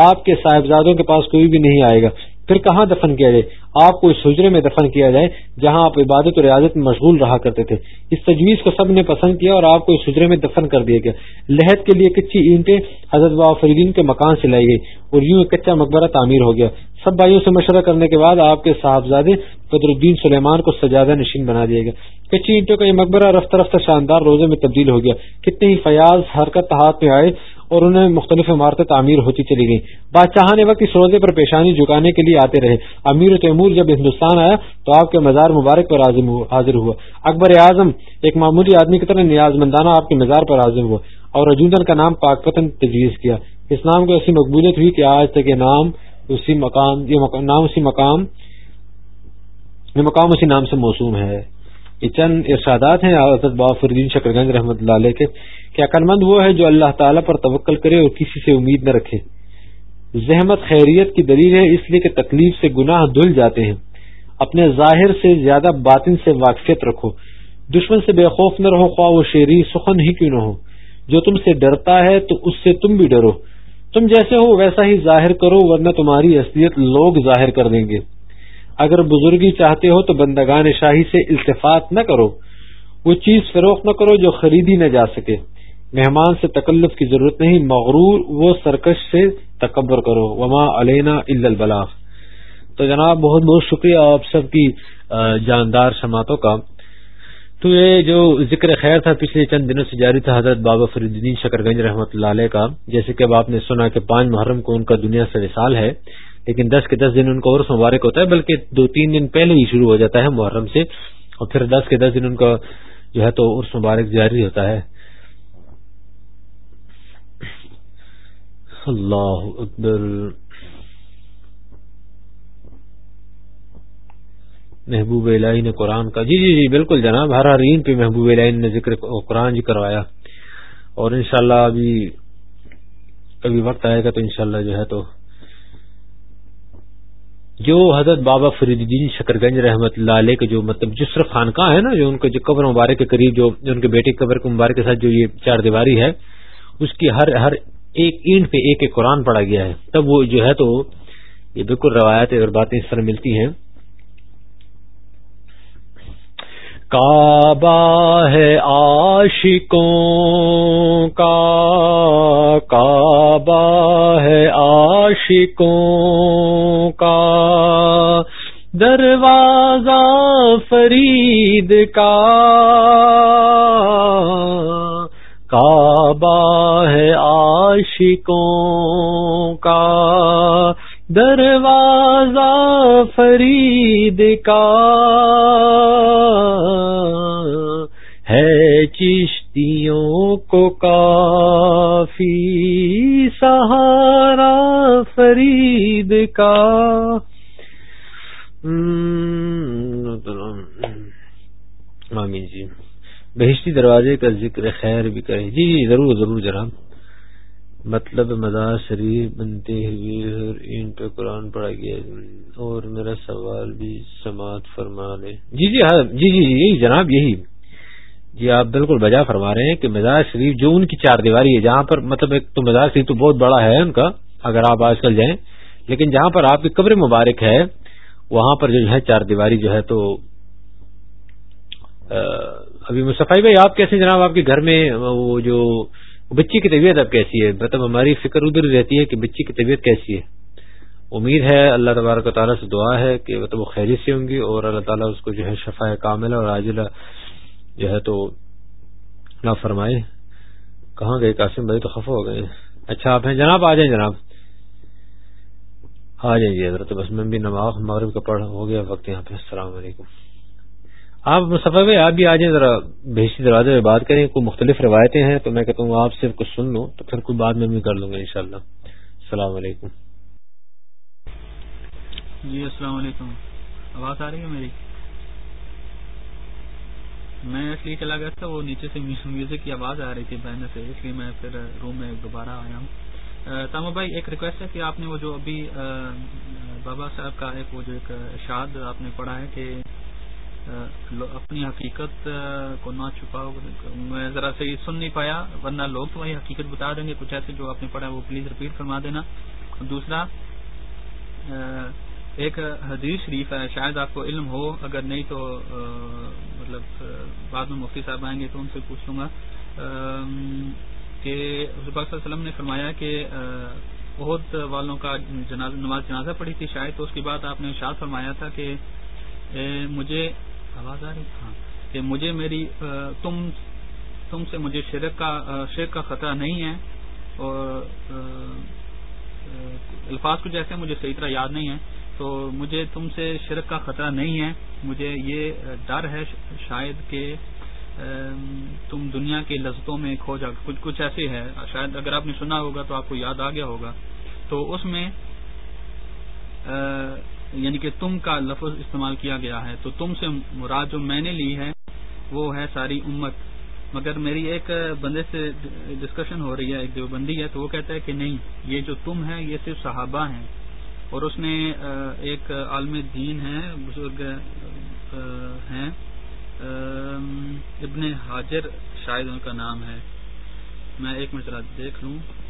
[SPEAKER 1] آپ کے صاحبزادوں کے پاس کوئی بھی نہیں آئے گا۔ پھر کہاں دفن کیا جائے؟ آپ کو اس حجرے میں دفن کیا جائے جہاں آپ عبادت اور ریاضت میں مشغول رہا کرتے تھے۔ اس تجویز کو سب نے پسند کیا اور آپ کو اس حجرے میں دفن کر دیا گیا۔ لہد کے لیے کچی اینٹیں حضرت بابا فریدین کے مکان سے لائی گئی اور یوں کچا مقبرہ تعمیر ہو گیا۔ سب بھائیوں سے مشورہ کرنے کے بعد آپ کے صاحبزادے قدر الدین سلیمان کو سجادہ نشین بنا دیا گیا۔ کچی اینٹوں کا یہ مقبرہ رفتہ رفتہ شاندار روزے میں تبدیل ہو گیا۔ کتنے ہی فیاض، حرکت ہاتھ میں آئے اور انہیں مختلف عمارتیں تعمیر ہوتی چلی گئی بادشاہ نے وقت اس روزے پر پیشانی جھکانے کے لیے آتے رہے۔ امیر تیمور جب ہندوستان آیا تو آپ کے مزار مبارک پر حاضر ہوا۔ اکبر اعظم ایک معمولی آدمی کی طرح نیاز مندانہ آپ کے مزار پر حاضر ہوا اور رجوندن کا نام پاک پتن تجویز کیا۔ اس نام کو ایسی مقبولیت ہوئی کہ آج تک یہ نام اسی مقام یہ نام اسی مقام یہ مقام اسی نام سے موسوم ہے۔ یہ چند ارشادات ہیں، حضرت بابا فردین شکر گنج رحمۃ اللہ علیہ کے، کہ عقل مند وہ ہے جو اللہ تعالیٰ پر توکل کرے اور کسی سے امید نہ رکھے۔ زحمت خیریت کی دلیل ہے، اس لیے کہ تکلیف سے گناہ دھل جاتے ہیں۔ اپنے ظاہر سے زیادہ باطن سے واقفیت رکھو۔ دشمن سے بے خوف نہ رہو، خواہ وہ شیری سخن ہی کیوں نہ ہو۔ جو تم سے ڈرتا ہے، تو اس سے تم بھی ڈرو۔ تم جیسے ہو، ویسا ہی ظاہر کرو، ورنہ تمہاری اصلیت لوگ ظاہر کر دیں گے۔ اگر بزرگی چاہتے ہو تو بندگان شاہی سے التفات نہ کرو۔ وہ چیز فروخت نہ کرو جو خریدی نہ جا سکے۔ مہمان سے تکلف کی ضرورت نہیں، مغرور وہ سرکش سے تکبر کرو۔ وما علینا البلاغ۔ تو جناب، بہت بہت شکریہ آپ سب کی جاندار سماعتوں کا۔ تو یہ جو ذکر خیر تھا پچھلے چند دنوں سے جاری تھا حضرت بابا فرید الدین شکر گنج رحمۃ اللہ علیہ کا، جیسے کہ اب آپ نے سنا کہ پانچ محرم کو ان کا دنیا سے وصال ہے۔ لیکن دس کے دس دن ان کا عرص مبارک ہوتا ہے، بلکہ دو تین دن پہلے ہی شروع ہو جاتا ہے محرم سے، اور پھر دس کے دس دن ان کا جو ہے تو عرص مبارک جاری ہوتا ہے۔ اللہ اکبر۔ محبوب الہی نے قرآن کا جی جی جی بالکل جناب، ہر ہر پہ محبوب الہی نے ذکر قرآن جی کروایا۔ اور انشاءاللہ ابھی کبھی وقت آئے گا تو انشاءاللہ جو ہے تو جو حضرت بابا فرید الدین شکر گنج رحمت اللہ علیہ کے جو مطلب جسر خانقاہ ہے نا، جو ان کے جو قبر مبارک کے قریب جو ان کے بیٹے قبر کے مبارک کے ساتھ جو یہ چار دیواری ہے، اس کی ہر ہر ایک اینٹ پہ ایک ایک قرآن پڑھا گیا ہے۔ تب وہ جو ہے تو یہ بالکل روایت اور باتیں اس طرح ملتی ہیں۔ کعبہ ہے عاشقوں کا، کعبہ ہے عاشقوں کا۔ دروازہ فرید کا، کعبہ ہے عاشقوں کا۔ دروازہ فرید کا ہے چشتیوں کو کافی سہارا فرید کا۔ آمین جی۔ بہشتی دروازے کا ذکر خیر بھی کریں۔ جی جی ضرور ضرور جناب۔ مطلب مزار شریف بنتے ہوئے ان پہ قرآن پڑھا گیا اور میرا سوال بھی سماعت فرما لے جی جی ہاں جی جی جی یہی جناب، یہی۔ جی آپ بالکل بجا فرما رہے ہیں کہ مزار شریف جو ان کی چار دیواری ہے، جہاں پر مطلب ایک تو مزار شریف تو بہت بڑا ہے ان کا، اگر آپ آج کل جائیں، لیکن جہاں پر آپ کی قبر مبارک ہے، وہاں پر جو ہے چار دیواری جو ہے تو ابھی مصفائی بھائی، آپ کیسے جناب؟ آپ کے گھر میں وہ جو بچی کی طبیعت اب کیسی ہے؟ مطلب ہماری فکر ادھر رہتی ہے کہ بچی کی طبیعت کیسی ہے۔ امید ہے اللہ تبارک و تعالیٰ سے دعا ہے کہ مطلب وہ خیریت سے ہوں گی اور اللہ تعالیٰ اس کو جو ہے شفا کامل اور عاجلہ جو ہے تو نہ فرمائے کہاں گئے؟ قاسم بھائی تو خفا ہو گئے۔ اچھا آپ ہیں جناب؟ آ جائیں جناب۔ آ جائیں جی حضرت، بس میں بھی نماز، مغرب کا پڑھ ہو گیا، وقت یہاں پہ۔ السلام علیکم۔ آپ مصطفیٰ بھائی، آپ بھی آ جائیں ذرا بھیشی دروازے میں بات کریں، کوئی مختلف روایتیں ہیں، تو میں کہتا ہوں آپ صرف کچھ سن لوں تو پھر کوئی بات میں بھی کر لوں گا انشاءاللہ۔ السلام علیکم۔
[SPEAKER 2] جی السلام علیکم۔ آواز آ رہی ہے میری؟ میں اس لیے چلا گیا تھا، وہ نیچے سے میوزک کی آواز آ رہی تھی بہن سے، اس لیے میں پھر روم میں دوبارہ آیا ہوں۔ تامہ بھائی، ایک ریکویسٹ ہے کہ آپ نے وہ جو ابھی بابا صاحب کا ایک وہ جو ایک اشاد آپ نے پڑھا ہے کہ اپنی حقیقت کو نہ چھپاؤ، میں ذرا صحیح سن نہیں پایا، ورنہ لوگ تو وہی حقیقت بتا دیں گے، کچھ ایسے جو آپ نے پڑھا وہ پلیز رپیٹ فرما دینا۔ دوسرا ایک حدیث شریف ہے، شاید آپ کو علم ہو، اگر نہیں تو مطلب بعد میں مفتی صاحب آئیں گے تو ان سے پوچھ لوں گا۔ کہ صلی اللہ علیہ وسلم نے فرمایا کہ بہت والوں کا نماز جنازہ پڑھی تھی شاید، تو اس کے بعد آپ نے شاد فرمایا تھا کہ مجھے آواز آ رہی؟ ہاں۔ کہ مجھے میری تم تم سے مجھے شرک کا شرک کا خطرہ نہیں ہے اور الفاظ کو جیسے مجھے صحیح طرح یاد نہیں ہے تو مجھے تم سے شرک کا خطرہ نہیں ہے۔ مجھے یہ ڈر ہے شاید کہ تم دنیا کے لذتوں میں کھو جا، کچھ کچھ ایسے ہے شاید اگر آپ نے سنا ہوگا تو آپ کو یاد آ گیا ہوگا۔ تو اس میں یعنی کہ تم کا لفظ استعمال کیا گیا ہے، تو تم سے مراد جو میں نے لی ہے، وہ ہے ساری امت۔ مگر میری ایک بندے سے ڈسکشن ہو رہی ہے، ایک جو بندی ہے، تو وہ کہتا ہے کہ نہیں، یہ جو تم ہے یہ صرف صحابہ ہیں۔ اور اس نے ایک عالم دین ہے، بزرگ ہیں۔ ابن حاجر، شاید ان کا نام ہے۔ میں ایک منٹ ذرا دیکھ لوں۔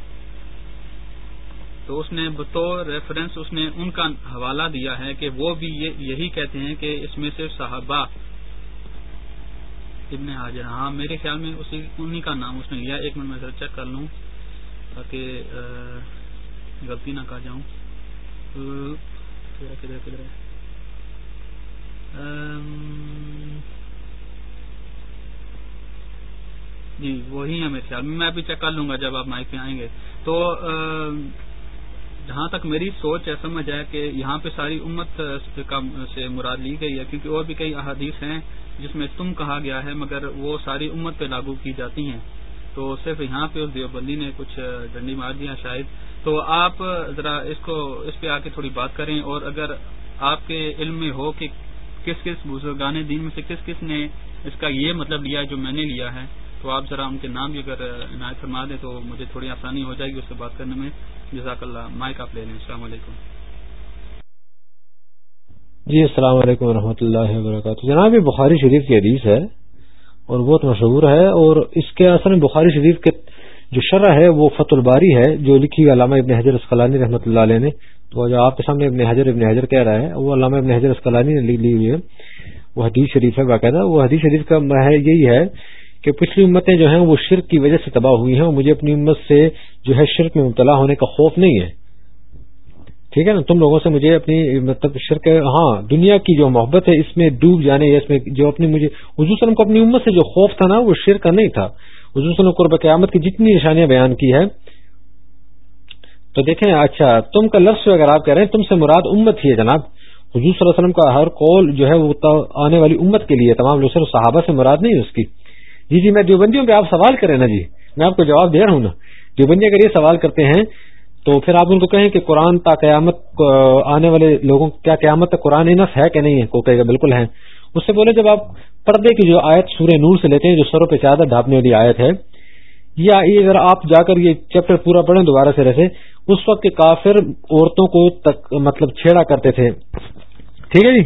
[SPEAKER 2] تو اس نے بطور ریفرنس اس نے ان کا حوالہ دیا ہے کہ وہ بھی یہی کہتے ہیں کہ اس میں سے صحابہ ابن حاضر ہاں میرے خیال میں اسی انہی کا نام اس نے لیا۔ ایک منٹ میں ذرا چیک کر لوں تاکہ غلطی نہ کہا جاؤں۔ کدھر کدھر جی وہی ہے میرے خیال میں۔ میں ابھی چیک کر لوں گا جب آپ مائک پہ آئیں گے۔ تو جہاں تک میری سوچ ہے، سمجھ ہے کہ یہاں پہ ساری امت سے مراد لی گئی ہے۔ کیونکہ اور بھی کئی احادیث ہیں جس میں تم کہا گیا ہے، مگر وہ ساری امت پہ لاگو کی جاتی ہیں۔ تو صرف یہاں پہ اس دیوبندی نے کچھ ڈنڈی مار دیا شاید۔ تو آپ ذرا اس کو، اس پہ آ کے تھوڑی بات کریں۔ اور اگر آپ کے علم میں ہو کہ کس کس بزرگان دین میں سے کس کس نے اس کا یہ مطلب لیا جو میں نے لیا ہے تو آپ ذرا ان کے نام بھی اگر عنایت فرما دیں تو مجھے تھوڑی آسانی ہو جائے گی اس سے بات کرنے میں۔ جزاک اللہ، مائک آپ لے لیں۔ السلام علیکم۔
[SPEAKER 1] جی السلام علیکم و اللہ وبرکاتہ۔ جناب، یہ بخاری شریف کی حدیث ہے اور بہت مشہور ہے اور اس کے اثر میں بخاری شریف کے جو شرح ہے وہ فت الباری ہے، جو لکھی علامہ ابن حضر اسقلانی رحمۃ اللہ علیہ نے۔ تو جو آپ کے سامنے ابن حضر ابن حضر کہہ رہا ہے۔ وہ علامہ ابن حضر اسقلانی نے لی ہوئی ہے۔ وہ حدیث شریف ہے باقاعدہ۔ وہ حدیث شریف کا یہی ہے کہ پچھلی امتیں جو ہیں وہ شرک کی وجہ سے تباہ ہوئی ہیں اور مجھے اپنی امت سے جو ہے شرک میں مبتلا ہونے کا خوف نہیں ہے۔ ٹھیک ہے نا؟ تم لوگوں سے مجھے اپنی مطلب شرک ہاں دنیا کی جو محبت ہے، اس میں ڈوب جانے یا اس میں جو اپنی مجھے، حضور وسلم کو اپنی امت سے جو خوف تھا نا، وہ شرک کا نہیں تھا۔ حضور وسلم قرب قیامت کی جتنی نشانیاں بیان کی ہے تو دیکھیں اچھا تم کا لفظ اگر آپ کہہ رہے ہیں، تم سے مراد امت ہی ہے جناب۔ حضور صلی اللہ علیہ وسلم کا ہر قول جو ہے، وہ آنے والی امت کے لیے تمام لوگ صحابہ سے مراد نہیں اس کی۔ جی جی میں دیوبندیوں پہ آپ سوال کریں نا جی میں آپ کو جواب دے رہا ہوں نا۔ دیوبندی اگر یہ سوال کرتے ہیں، تو پھر آپ ان کو کہیں کہ قرآن تا قیامت آنے والے لوگوں کیا قیامت تک قرآن انف ہے کہ نہیں ہے؟ کو کہے گا بالکل ہے اس سے بولے جب آپ پردے کی جو آیت سورہ نور سے لیتے ہیں، جو سروں پہ چادر ڈھانپنے والی آیت ہے، یا اگر آپ جا کر یہ چیپٹر پورا پڑھیں دوبارہ سے رہے، اس وقت کے کافر عورتوں کو تک مطلب چھیڑا کرتے تھے۔ ٹھیک ہے جی؟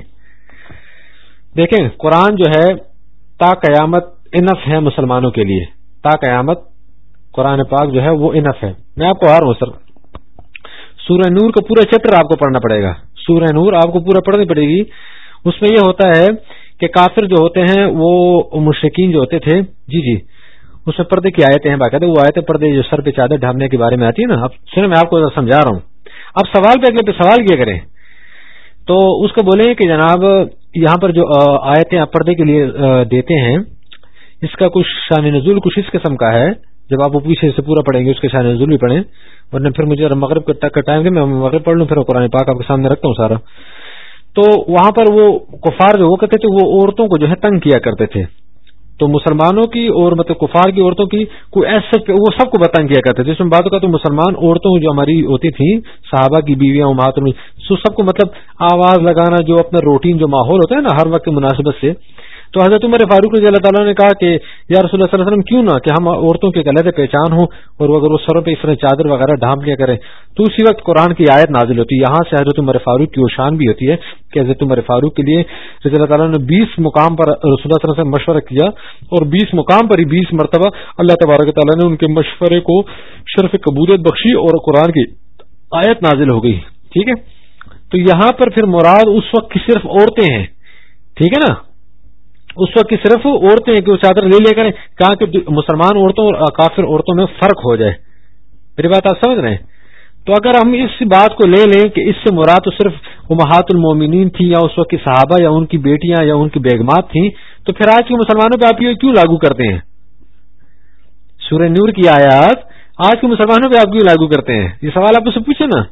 [SPEAKER 1] دیکھیں، قرآن جو ہے تا قیامت انف ہے مسلمانوں کے لیے۔ تا قیامت قرآن پاک جو ہے وہ انف ہے۔ میں آپ کو آ رہا ہوں، سر۔ سورہ نور کا پورا چیپٹر آپ کو پڑھنا پڑے گا۔ سورہ نور آپ کو پورا پڑھنی پڑے گی۔ اس میں یہ ہوتا ہے کہ کافر جو ہوتے ہیں، وہ مشرقین جو ہوتے تھے جی جی۔ اس میں پردے کی آیتیں ہیں، باقاعدہ وہ آیتیں پردے جو سر پہ چادر ڈھانپنے کے بارے میں آتی ہے نا۔ اب سنیں، میں آپ کو سمجھا رہا ہوں۔ اب سوال پہ اگلے پہ سوال کیا کریں۔ تو اس کو بولیں کہ جناب، یہاں پر جو آیتیں آپ پردے کے لیے دیتے ہیں اس کا کچھ شان نزول کچھ اس قسم کا ہے، جب آپ وہ پیچھے سے پورا پڑھیں گے، اس کے شان نزول بھی پڑھیں، ورنہ پھر مجھے مغرب کا ٹائم دے میں مغرب پڑھ لوں، پھر قرآن پاک آپ کے سامنے رکھتا ہوں سارا۔ تو وہاں پر وہ کفار جو وہ کہتے تھے، وہ عورتوں کو جو ہے تنگ کیا کرتے تھے۔ تو مسلمانوں کی اور مطلب کفار کی عورتوں کی کوئی ایسے وہ سب کو بتنگ کیا کرتے تھے۔ جس میں بات کا تو مسلمان عورتوں جو ہماری ہوتی تھیں، صحابہ کی بیویاں مہاتر سب کو مطلب آواز لگانا، جو اپنا روٹین، جو ماحول ہوتا ہے نا، ہر وقت مناسبت سے تو حضرت عمر فاروق رضی اللہ تعالیٰ نے کہا کہ یا رسول اللہ صلی اللہ علیہ وسلم کیوں نہ کہ ہم عورتوں کے غلط پہچان ہوں اور وہ اگر وہ سروں پہ اس طرح چادر وغیرہ ڈھانپ لیا کریں تو اسی وقت قرآن کی آیت نازل ہوتی ہے۔ یہاں سے حضرت عمر فاروق کی اوشان بھی ہوتی ہے کہ حضرت عمر فاروق کے لیے رضی اللہ تعالیٰ نے بیس مقام پر رسول اللہ صلی اللہ علیہ وسلم مشورہ کیا اور بیس مقام پر ہی بیس مرتبہ اللہ تبارک تعالیٰ نے ان کے مشورے کو شرف قبولیت بخشی اور قرآن کی آیت نازل ہو گئی۔ ٹھیک ہے؟ تو یہاں پر پھر مراد اس وقت کی صرف عورتیں ہیں۔ ٹھیک ہے نا؟ اس وقت کی صرف عورتیں کہ وہ چادر لے لے کریں کہا کہ مسلمان عورتوں اور کافر عورتوں میں فرق ہو جائے۔ میری بات آپ سمجھ رہے ہیں؟ تو اگر ہم اس بات کو لے لیں کہ اس سے مراد تو صرف محات المومنین تھی یا اس وقت کی صحابہ یا ان کی بیٹیاں یا ان کی بیگمات تھیں، تو پھر آج کے مسلمانوں پہ آپ یہ کیوں لاگو کرتے ہیں؟ سورہ نور کی آیات، آج کے مسلمانوں پہ آپ کیوں لاگو کرتے ہیں؟ یہ سوال آپ سے پوچھے نا۔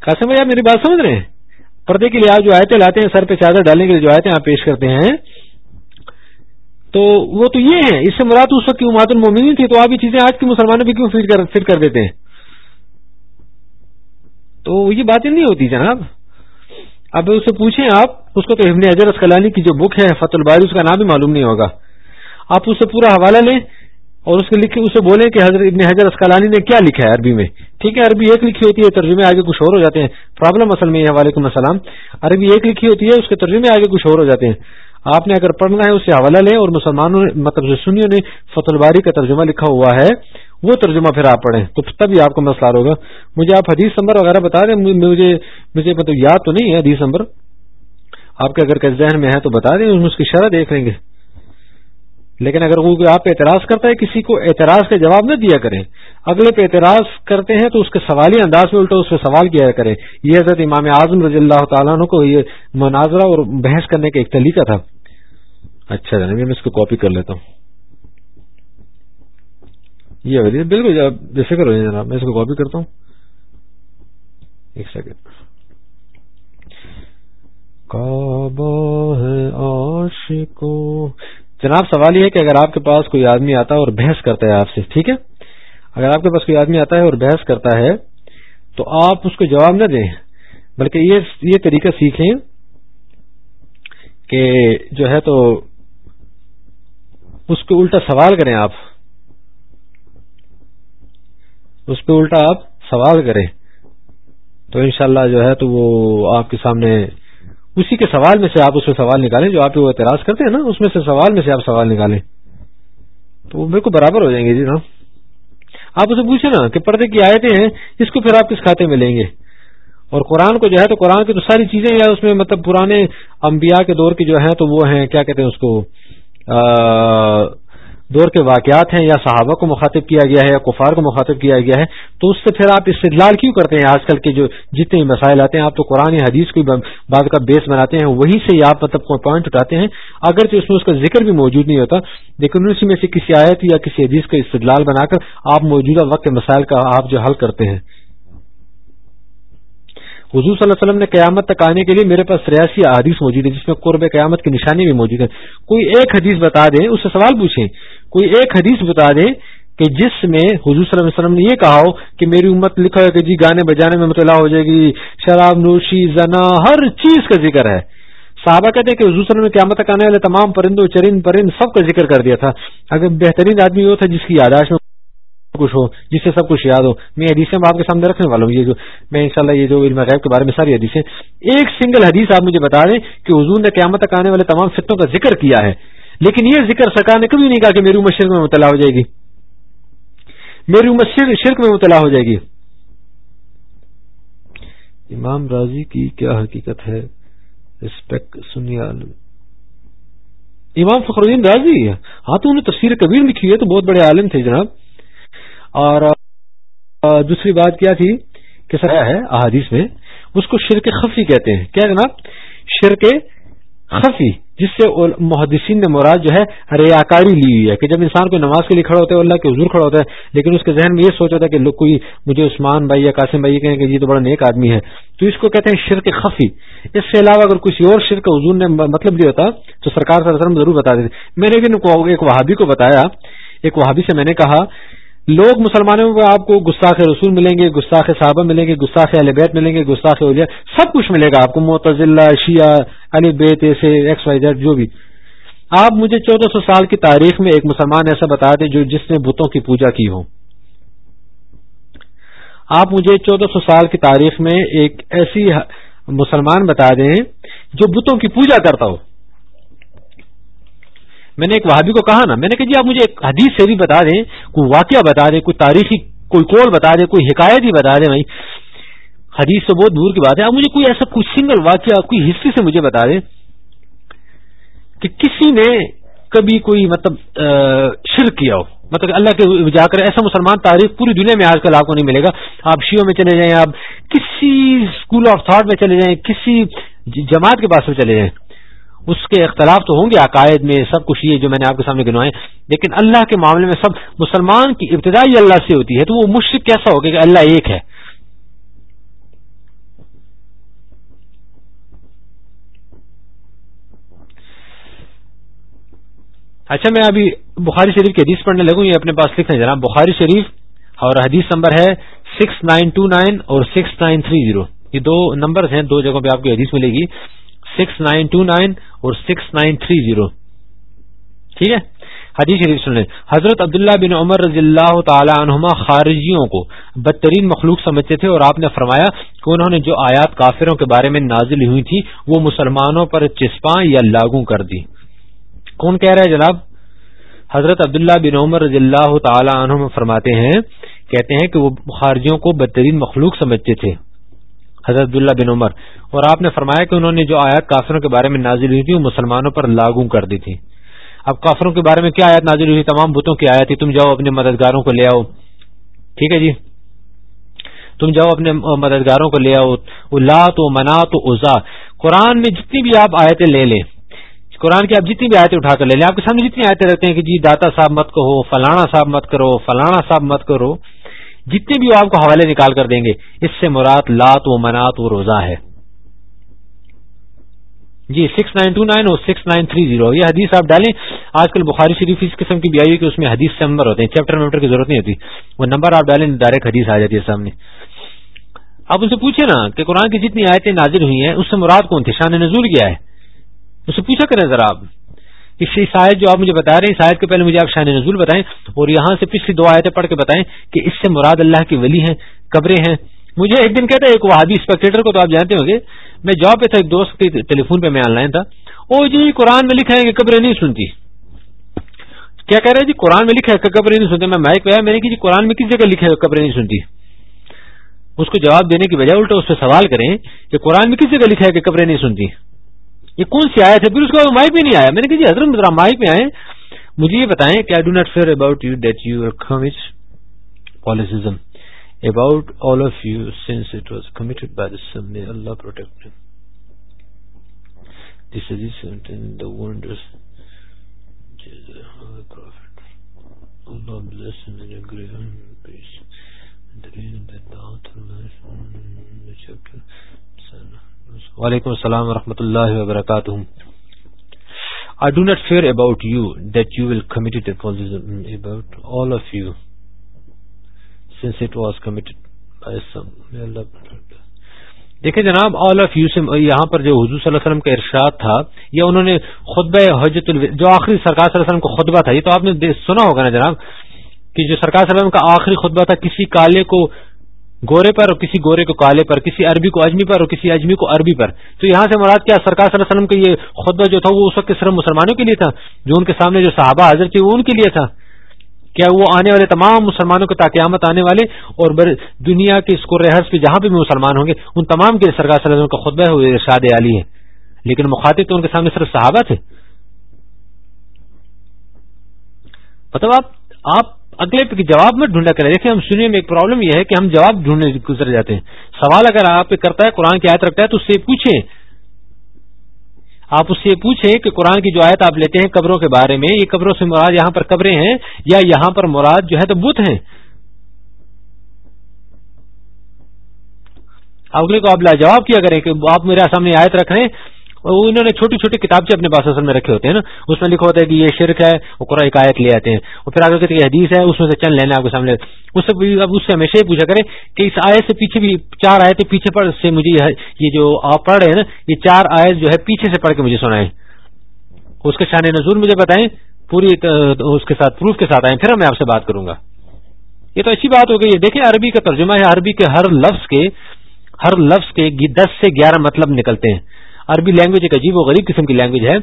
[SPEAKER 1] کیا سمجھ آپ میری بات سمجھ رہے ہیں؟ پردے کے لیے آپ جو آیتیں لاتے ہیں، سر پہ چادر ڈالنے کے لیے جو آیتیں آپ پیش کرتے ہیں، تو وہ تو یہ ہے اس سے مراد اس وقت کی امات المومنین تھی، تو آپ یہ چیزیں آج کے مسلمانوں پہ کیوں فٹ کر دیتے ہیں؟ تو یہ باتیں نہیں ہوتی جناب۔ اب اس سے پوچھیں آپ، اس کو تو ابن حضر اسکلانی کی جو بک ہے فت الباری، اس کا نام بھی معلوم نہیں ہوگا۔ آپ اس سے پورا حوالہ لیں۔ اور اس کے لکھے اسے بولیں کہ حضرت ابن حضر اسکلانی نے کیا لکھا ہے عربی میں؟ ٹھیک ہے، عربی ایک لکھی ہوتی ہے، ترجمے آگے کچھ اور ہو جاتے ہیں۔ پرابلم اصل میں وعلیکم السلام۔ عربی ایک لکھی ہوتی ہے، اس کے ترجمے آگے کچھ اور ہو جاتے ہیں۔ آپ نے اگر پڑھنا ہے اس سے حوالہ لیں اور مسلمانوں نے مطلب سنیوں نے فت الباری کا ترجمہ لکھا ہوا ہے، وہ ترجمہ پھر آپ پڑھیں۔ تو تبھی آپ کو مسئلہ ہوگا۔ مجھے آپ حدیث نمبر وغیرہ بتا دیں، مجھے مجھے مطلب یاد تو نہیں ہے حدیث نمبر۔ آپ کے اگر ذہن میں ہے تو بتا دیں اس کی شرح دیکھ لیں گے۔ لیکن اگر کوئی آپ پہ اعتراض کرتا ہے کسی کو اعتراض کا جواب نہ دیا کریں اگلے پہ اعتراض کرتے ہیں تو اس کے سوالی انداز میں الٹا اس پہ سوال کیا کریں یہ حضرت امام اعظم رضی اللہ تعالیٰ عنہ کو یہ مناظرہ اور بحث کرنے کا ایک طریقہ تھا۔ اچھا جناب میں اس کو کاپی کر لیتا ہوں۔ یہ بالکل بے فکر ہو جناب، میں اس کو کاپی کرتا ہوں۔ ایک سیکنڈ کعبہ ہے عاشقوں جناب، سوال یہ ہے کہ اگر آپ کے پاس کوئی آدمی آتا ہے اور بحث کرتا ہے آپ سے، ٹھیک ہے؟ اگر آپ کے پاس کوئی آدمی آتا ہے اور بحث کرتا ہے، تو آپ اس کو جواب نہ دیں۔ بلکہ یہ طریقہ سیکھیں کہ جو ہے تو اس کو الٹا سوال کریں آپ۔ اس پہ الٹا آپ سوال کریں۔ تو انشاءاللہ جو ہے تو وہ آپ کے سامنے اسی کے سوال میں سے آپ اس میں سوال نکالیں جو آپ وہ اعتراض کرتے ہیں نا، اس میں سے سوال میں سے آپ سوال نکالیں۔ تو وہ بالکل برابر ہو جائیں گے جی نا۔ آپ اسے پوچھیں نا کہ پردے کی آیتیں ہیں، اس کو پھر آپ کس کھاتے میں لیں گے؟ اور قرآن کو جو ہے تو قرآن کی تو ساری چیزیں یا اس میں مطلب پرانے انبیاء کے دور کی جو ہیں تو وہ ہیں، کیا کہتے ہیں اس کو؟ دور کے واقعات ہیں یا صحابہ کو مخاطب کیا گیا ہے یا کفار کو مخاطب کیا گیا ہے، تو اس سے پھر آپ استدلال کیوں کرتے ہیں؟ آج کل کے جو جتنے مسائل آتے ہیں، آپ تو قرآن حدیث کو بعد کا بیس بناتے ہیں، وہی سے آپ مطلب کوئی پوائنٹ اٹھاتے ہیں۔ اگر اس میں اس کا ذکر بھی موجود نہیں ہوتا، لیکن اسی میں سے کسی آیت یا کسی حدیث کا استدلال بنا کر آپ موجودہ وقت کے مسائل کا آپ جو حل کرتے ہیں۔ حضور صلی اللہ علیہ وسلم نے قیامت تک آنے کے لیے میرے پاس ریاسی حدیث موجود ہے جس میں قرب قیامت کی نشانی بھی موجود ہے کوئی ایک حدیث بتا دیں، اس سے سوال پوچھیں۔ کوئی ایک حدیث بتا دیں کہ جس میں حضور صلی اللہ علیہ وسلم نے یہ کہا ہو کہ میری امت لکھا ہے کہ جی گانے بجانے میں مطلع ہو جائے گی، شراب، نوشی، زنا، ہر چیز کا ذکر ہے۔ صحابہ کہتے ہیں کہ حضور صلی اللہ علیہ وسلم نے قیامت تک آنے والے تمام پرندوں، چرند، پرند سب کا ذکر کر دیا تھا۔ اگر بہترین آدمی وہ تھا جس کی یاداشت میں کچھ ہو، جس سے سب کچھ یاد ہو۔ میں حدیثیں آپ کے سامنے رکھنے والا ہوں۔ یہ جو میں انشاءاللہ یہ جو علم غیب کے بارے میں ساری حدیثیں، ایک سنگل حدیث آپ مجھے بتا دیں کہ حضور نے قیامت تک آنے والے تمام فتوں کا ذکر کیا ہے۔ لیکن یہ ذکر سرکار نے کبھی نہیں کہا کہ میری امت شرک میں مطلع ہو جائے گی۔ میری امت شرک میں مطلع ہو جائے گی۔ امام راضی کی کیا حقیقت ہے؟ رسپیکٹ سنیال امام فخر الدین راضی ہاں تو انہوں نے تفسیر کبیر لکھی ہے، تو بہت بڑے عالم تھے جناب۔ اور دوسری بات کیا تھی کہ سر ہے، احادیث میں اس کو شرک خفی کہتے ہیں۔ کیا جناب؟ شرک خفی۔ جس سے محدثین نے مراد جو ہے ریاکاری لی ہوئی ہے کہ جب انسان کوئی نماز کے لیے کھڑا ہوتا ہے، اللہ کے حضور کھڑا ہوتا ہے، لیکن اس کے ذہن میں یہ سوچ ہوتا ہے کہ لوگ کوئی مجھے عثمان بھائی یا قاسم بھائی کہیں کہ یہ تو بڑا نیک آدمی ہے۔ تو اس کو کہتے ہیں شرک خفی۔ اس سے علاوہ اگر کسی اور شرک حضور نے مطلب لیا ہوتا، تو سرکار صلی ضرور بتا دیتے۔ میں نے بھی ایک وہابی کو بتایا، ایک وہابی سے میں نے کہا لوگ مسلمانوں کو آپ کو گستاخ رسول ملیں گے، گستاخ صحابہ ملیں گے، گستاخ علی بیت ملیں گے، گستاخ اولیا سب کچھ ملے گا آپ کو، معتزلہ، شیعہ، علی بیت، ایسے ایکس وائی زیڈ، جو بھی۔ آپ مجھے چودہ سو سال کی تاریخ میں ایک مسلمان ایسا بتا دیں جو جس نے بتوں کی پوجا کی ہو۔ آپ مجھے چودہ سو سال کی تاریخ میں ایک ایسی مسلمان بتا دیں جو بتوں کی پوجا کرتا ہو۔ میں نے ایک وہابی کو کہا نا، میں نے کہا جی آپ مجھے ایک حدیث سے بھی بتا دیں، کوئی واقعہ بتا دیں، کوئی تاریخی، کوئی کول بتا دیں، کوئی حکایت ہی بتا دیں بھائی۔ حدیث سے بہت دور کی بات ہے، آپ مجھے کوئی ایسا کوئی سنگل واقعہ، کوئی ہسٹری سے مجھے بتا دیں کہ کسی نے کبھی کوئی مطلب شرک کیا ہو۔ مطلب اللہ کے جا کر ایسا مسلمان تاریخ پوری دنیا میں آج کل آپ کو نہیں ملے گا۔ آپ شیوں میں چلے جائیں، آپ کسی اسکول آف تھاٹ میں چلے جائیں، کسی جماعت کے پاس میں چلے جائیں۔ اس کے اختلاف تو ہوں گے عقائد میں، سب کچھ یہ جو میں نے آپ کے سامنے گنوائے لیکن اللہ کے معاملے میں سب مسلمان کی ابتدائی اللہ سے ہوتی ہے، تو وہ مشرق کیسا ہوگا کہ اللہ ایک ہے؟ اچھا میں ابھی بخاری شریف کی حدیث پڑھنے لگوں، یہ اپنے پاس لکھنا جناب، بخاری شریف اور حدیث نمبر ہے سکس نائن ٹو نائن اور سکس نائن تھری زیرو۔ یہ دو نمبر ہیں، دو جگہوں پہ آپ کی حدیث ملے گی۔ سکس نائن ٹو نائن اور سکس نائن تھری زیرو ٹھیک ہے؟ حدیث شریف سنیں حضرت عبداللہ بن عمر رضی اللہ تعالی عنہما خارجیوں کو بدترین مخلوق سمجھتے تھے اور آپ نے فرمایا کہ انہوں نے جو آیات کافروں کے بارے میں نازل ہوئی تھی، وہ مسلمانوں پر چسپاں یا لاگو کر دی۔ کون کہہ رہا ہے جناب؟ حضرت عبداللہ بن عمر رضی اللہ تعالی عنہ فرماتے ہیں، کہتے ہیں کہ وہ خارجیوں کو بدترین مخلوق سمجھتے تھے۔ حضرت عبداللہ بن عمر۔ اور آپ نے فرمایا کہ انہوں نے جو آیات کافروں کے بارے میں نازل ہوئی تھی، وہ مسلمانوں پر لاگو کر دی تھی۔ اب کافروں کے بارے میں کیا آیات نازل ہوئی؟ تمام بتوں کی آیات تھی۔ تم جاؤ اپنے مددگاروں کو لے آؤ۔ ٹھیک ہے جی؟ تم جاؤ اپنے مددگاروں کو لے آؤ۔ لات و منات و ازا قرآن میں جتنی بھی آپ آیتیں لے لیں، قرآن کی آپ جتنی بھی آیتیں اٹھا کر لے لیں، آپ کے سامنے جتنی آیتیں رکھتے ہیں کہ جی داتا صاحب مت کہو فلانا صاحب مت کرو فلانا صاحب مت کرو جتنے بھی وہ آپ کو حوالے نکال کر دیں گے، اس سے مراد لات و منات و روزہ ہے۔ جی سکس نائن ٹو نائن اور سکس نائن تھری زیرو یہ حدیث آپ ڈالیں۔ آج کل بخاری شریف اس قسم کی بھی آئی کہ اس میں حدیث سے نمبر ہوتے ہیں، چیپٹر نمبر کی ضرورت نہیں ہوتی۔ وہ نمبر آپ ڈالیں ڈائریکٹ حدیث آ جاتی ہے سامنے۔ آپ ان سے پوچھیں نا کہ قرآن کی جتنی آیتیں نازل ہوئی ہیں، اس سے مراد کون تھی؟ شان نزول کیا ہے؟ اس سے پوچھا کریں ذرا آپ۔ اس شاید جو آپ مجھے بتا رہے ہیں، شاید کے پہلے مجھے آپ شان نزول بتائیں اور یہاں سے پچھلی دو آیتیں پڑھ کے بتائیں کہ اس سے مراد اللہ کی ولی ہیں، قبریں ہیں۔ مجھے ایک دن کہتا ہے، ایک وہابی اسپیکٹیٹر کو تو آپ جانتے ہوں گے۔ میں جاب پہ تھا، ایک دوست کے ٹیلی فون پہ میں آن لائن تھا۔ او جی, جی قرآن میں لکھا ہے کہ قبریں نہیں سنتی۔ کیا کہہ رہے جی قرآن میں لکھا ہے کہ قبریں نہیں سنتی میں مائک پہ آیا، میں نے کہ جی قرآن میں کس جگہ لکھا ہے قبریں نہیں سنتی؟ اس کو جواب دینے کی بجائے الٹا اس سے سوال کریں کہ قرآن میں کس جگہ لکھا ہے کہ قبریں نہیں سنتی؟ یہ کون سی آیا تھا پھر اس کا مائک بھی نہیں آیا۔ میں نے کہا جی حضرت ذرا مائک میں آئے۔ مجھے یہ بتائیں کہ I do not fear about you that you are commit polytheism about all of you since it was committed by this may Allah protect this is the wonders Allah bless him in a great peace. The reason that the author of the chapter وعلیکم السلام ورحمۃ اللہ وبرکاتہ۔ I do not fear about you that you will committed about all of you since it was committed دیکھیں جناب آل آف یو سے یہاں پر جو حضور صلی اللہ علیہ وسلم کا ارشاد تھا، یا انہوں نے خطبہ حجت جو آخری سرکار صلی اللہ علیہ وسلم کا خطبہ تھا، یہ تو آپ نے سنا ہوگا نا جناب، کہ جو سرکار صلی اللہ علیہ وسلم کا آخری خطبہ تھا، کسی کالے کو گورے پر اور کسی گورے کو کالے پر، کسی عربی کو اجمی پر اور کسی اجمی کو عربی پر۔ تو یہاں سے مراد کیا؟ سرکار صلی اللہ علیہ وسلم کا یہ خطبہ جو تھا وہ اس وقت صرف مسلمانوں کے لیے تھا، جو ان کے سامنے جو صحابہ حاضر تھے وہ ان کے لیے تھا۔ کیا وہ آنے والے تمام مسلمانوں کو تاقیامت آنے والے اور دنیا کے اس کو رحس پہ جہاں پہ بھی مسلمان ہوں گے، ان تمام کے سرکار صلی اللہ علیہ وسلم کا خطبہ ہے ارشاد علی ہے۔ لیکن مخاطب تو ان کے سامنے صرف صحابہ تھے۔ مطلب آپ آپ اگلے جواب میں ڈھونڈا کریں۔ دیکھیں، ہم سننے میں ایک پرابلم یہ ہے کہ ہم جواب ڈھونڈنے گزر جاتے ہیں۔ سوال اگر آپ کرتا ہے، قرآن کی آیت رکھتا ہے، تو اس سے پوچھیں۔ آپ اس سے پوچھیں کہ قرآن کی جو آیت آپ لیتے ہیں قبروں کے بارے میں، یہ قبروں سے مراد یہاں پر قبریں ہیں یا یہاں پر مراد جو ہے تو بت ہیں؟ اگلے کو آپ لاجواب کیا کریں کہ آپ میرے سامنے آیت رکھ رہے ہیں۔ انہوں نے چھوٹی چھوٹی کتاب اپنے پاس اصل میں رکھے ہوتے ہیں نا، اس میں لکھا ہوتا ہے کہ یہ شرک ہے، وہ قرآن ایک لے آتے ہیں۔ اور پھر آگے حدیث ہے، اس میں سے چند لینا آپ کے سامنے۔ اس سے اس سے ہمیشہ یہ پوچھا کریں کہ اس آیت سے پیچھے بھی چار آئے پیچھے پڑھ سے مجھے یہ جو آپ پڑھ رہے ہیں نا، یہ چار آیت جو ہے پیچھے سے پڑھ کے مجھے سنائیں۔ اس کے شان نظور مجھے بتائیں، پوری اس کے ساتھ پروف کے ساتھ آئیں، پھر میں آپ سے بات کروں گا۔ یہ تو اچھی بات ہو گئی ہے۔ دیکھیں عربی کا ترجمہ ہے، عربی کے ہر لفظ کے، ہر لفظ کے دس سے گیارہ مطلب نکلتے ہیں۔ عربی لینگویج ایک عجیب و غریب قسم کی لینگویج ہے۔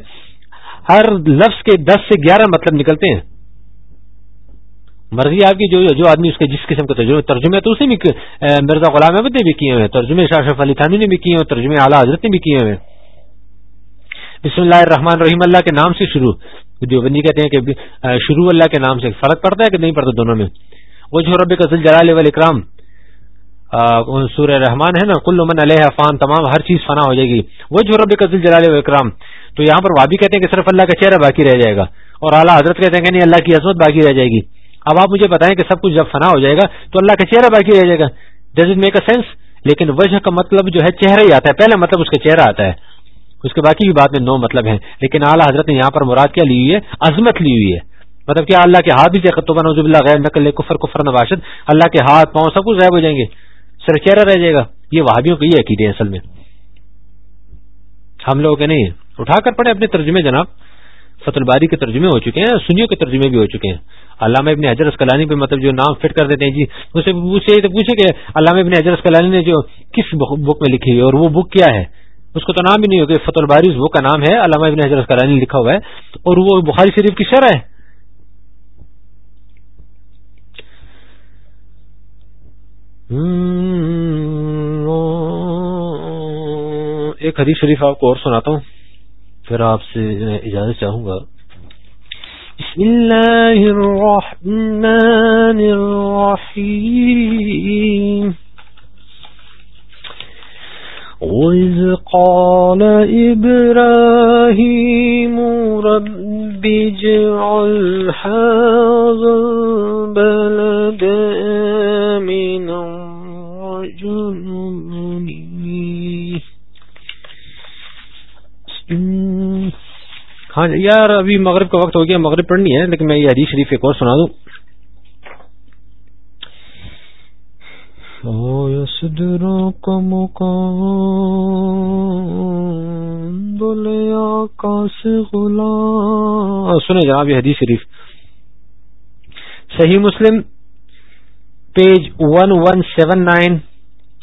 [SPEAKER 1] ہر لفظ کے دس سے گیارہ مطلب نکلتے ہیں۔ مرضی آپ کی جو جو آدمی اس کے جس قسم کا ترجمہ ترجمے تو اسے بھی مرزا غلام احمد نے بھی کیے ہوئے ترجمے شاہ شرف علی تھانی نے بھی کیے ہوئے ترجمے اعلیٰ حضرت نے بھی کیے ہوئے بسم اللہ الرحمن الرحیم۔ اللہ کے نام سے شروع۔ جو بندی کہتے ہیں کہ شروع اللہ کے نام سے۔ فرق پڑتا ہے کہ نہیں پڑتا دونوں میں؟ وہ جو رب قزل جلال والاکرام۔ سورہ رحمان ہے نا، کل من علیہ فان، تمام ہر چیز فنا ہو جائے گی۔ وہ جو رب قزل جلال اکرام۔ تو یہاں پر وابی کہتے ہیں کہ صرف اللہ کا چہرہ باقی رہ جائے گا۔ اور اعلیٰ حضرت کہتے ہیں کہ نہیں، اللہ کی عظمت باقی رہ جائے گی۔ اب آپ مجھے بتائیں کہ سب کچھ جب فنا ہو جائے گا تو اللہ کا چہرہ باقی رہ جائے گا۔ Does it make a sense لیکن وجہ کا مطلب جو ہے، چہرہ ہی آتا ہے۔ پہلا مطلب اس کا چہرہ آتا ہے۔ اس کے باقی بھی بات میں نو مطلب ہیں۔ لیکن اعلیٰ حضرت نے یہاں پر مراد کیا، لی ہوئی ہے، عظمت لی ہوئی ہے۔ مطلب کیا اللہ کے ہاتھ بھی نوزب اللہ، غیر نقل، کفر کفر، نباشد۔ اللہ کے ہاتھ، پاؤں سب کچھ غائب ہو جائیں گے۔ سر چہرہ رہ جائے گا۔ یہ وہابیوں کی یہ عقیدے اصل میں۔ ہم لوگوں کے نہیں، اٹھا کر پڑے اپنے ترجمے جناب۔ فت الباری کے ترجمے ہو چکے ہیں، سنیوں کے ترجمے بھی ہو چکے ہیں۔ علامہ ابن حضر اسکلانی پہ مطلب جو نام فٹ کر دیتے ہیں جی اسے پوچھے کہ علامہ ابن حضر اسکلانی نے جو کس بک میں لکھی ہے اور وہ بک کیا ہے؟ اس کو تو نام بھی نہیں ہوگا فت الباری اس بک کا نام ہے، علامہ ابن حضر اسکلانی لکھا ہوا ہے۔ اور وہ بخاری شریف کی شرح ہے۔ ایک حدیث شریف آپ کو اور سناتا ہوں۔ پھر آپ سے اجازت چاہوں گا۔ بسم اللہ الرحمن الرحیم۔ وَإِذْ قَالَ إِبْرَاهِيمُ رَبِّ اجْعَلْ هَذَا الْبَلَدَ آمِنًا ہاں جی، یار ابھی مغرب کا وقت ہو گیا، مغرب پڑھنی ہے، لیکن میں یہ حدیث شریف ایک اور سنا دوں۔ صدروں کا مقام سنیں جناب، یہ حدیث شریف۔ Sahih Muslim, page one one seven nine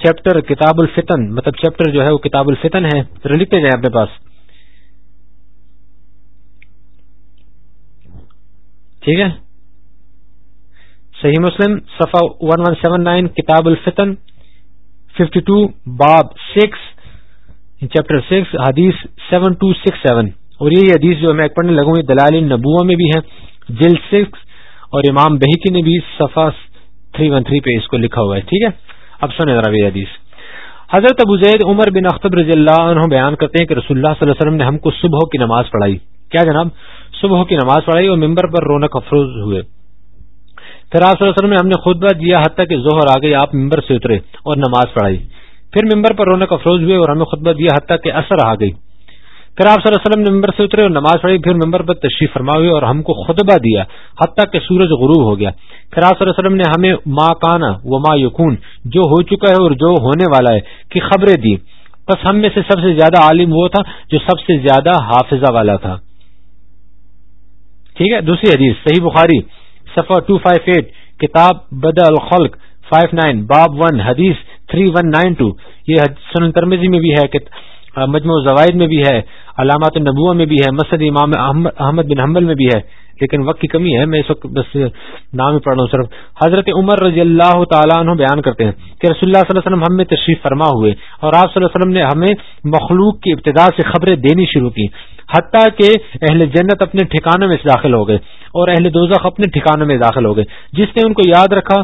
[SPEAKER 1] chapter کتاب الفتن۔ مطلب چیپٹر جو ہے وہ کتاب الفتن ہے۔ لکھتے جائیں اپنے پاس۔ ٹھیک ہے؟ صحیح مسلم صفا ون ون سیون نائن کتاب الفتن ففٹی ٹو باب سکس چیپٹر سکس حدیث سیون ٹو سکس سیون اور یہ حدیث جو میں پڑھنے لگوں یہ دلال نبوا میں بھی ہے جل سکس اور امام بہکی نے بھی صفا تھری ون تھری پہ اس کو لکھا ہوا ہے، ٹھیک ہے؟ اب سنیں ذرا یہ حدیث۔ حضرت ابو زید عمر بن اختب رضی اللہ عنہ بیان کرتے ہیں کہ رسول اللہ صلی اللہ علیہ وسلم نے ہم کو صبح کی نماز پڑھائی۔ کیا جناب؟ صبح کی نماز پڑھائی اور ممبر پر رونق افروز ہوئے۔ پھر آپ صلی اللہ علیہ وسلم نے ہم نے خطبہ دیا حتیٰ کہ ظہر آ گئی، آپ ممبر سے اترے اور نماز پڑھائی۔ پھر ممبر پر رونق افروز ہوئے اور ہمیں خطبہ دیا حتیٰ کہ اثر آ گئی۔ پھر آپ صلی اللہ علیہ وسلم نے ممبر سے اترے اور نماز پڑھی پھر ممبر پر تشریف فرما ہوئے اور ہم کو خطبہ دیا حتیٰ کہ سورج غروب ہو گیا۔ پھر آپ صلی اللہ علیہ وسلم نے ہمیں ما کانا و ما یقون جو ہو چکا ہے اور جو ہونے والا ہے، کی خبریں دی۔ بس ہم میں سے سب سے زیادہ عالم وہ تھا جو سب سے زیادہ حافظہ والا تھا۔ ٹھیک ہے؟ دوسری حدیث، صحیح بخاری۔ صفحہ ٹو فائیو ایٹ کتاب بد الخلق فائیو نائن باب ون حدیث تھری ون نائن ٹو یہ سنن ترمیزی میں بھی ہے کہ مجموع زوائد میں بھی ہے، علامات النبوہ میں بھی ہے مسد امام احمد بن حمل میں بھی ہے، لیکن وقت کی کمی ہے، میں اس وقت بس نام ہی پڑھ رہا ہوں صرف۔ حضرت عمر رضی اللہ تعالیٰ عنہ بیان کرتے ہیں کہ رسول اللہ صلی اللہ علیہ وسلم ہم میں تشریف فرما ہوئے اور آپ صلی اللہ علیہ وسلم نے ہمیں مخلوق کی ابتدا سے خبریں دینی شروع کی، حتیٰ کہ اہل جنت اپنے ٹھکانوں میں داخل ہو گئے اور اہل دوزخ اپنے ٹھکانوں میں داخل ہو گئے۔ جس نے ان کو یاد رکھا،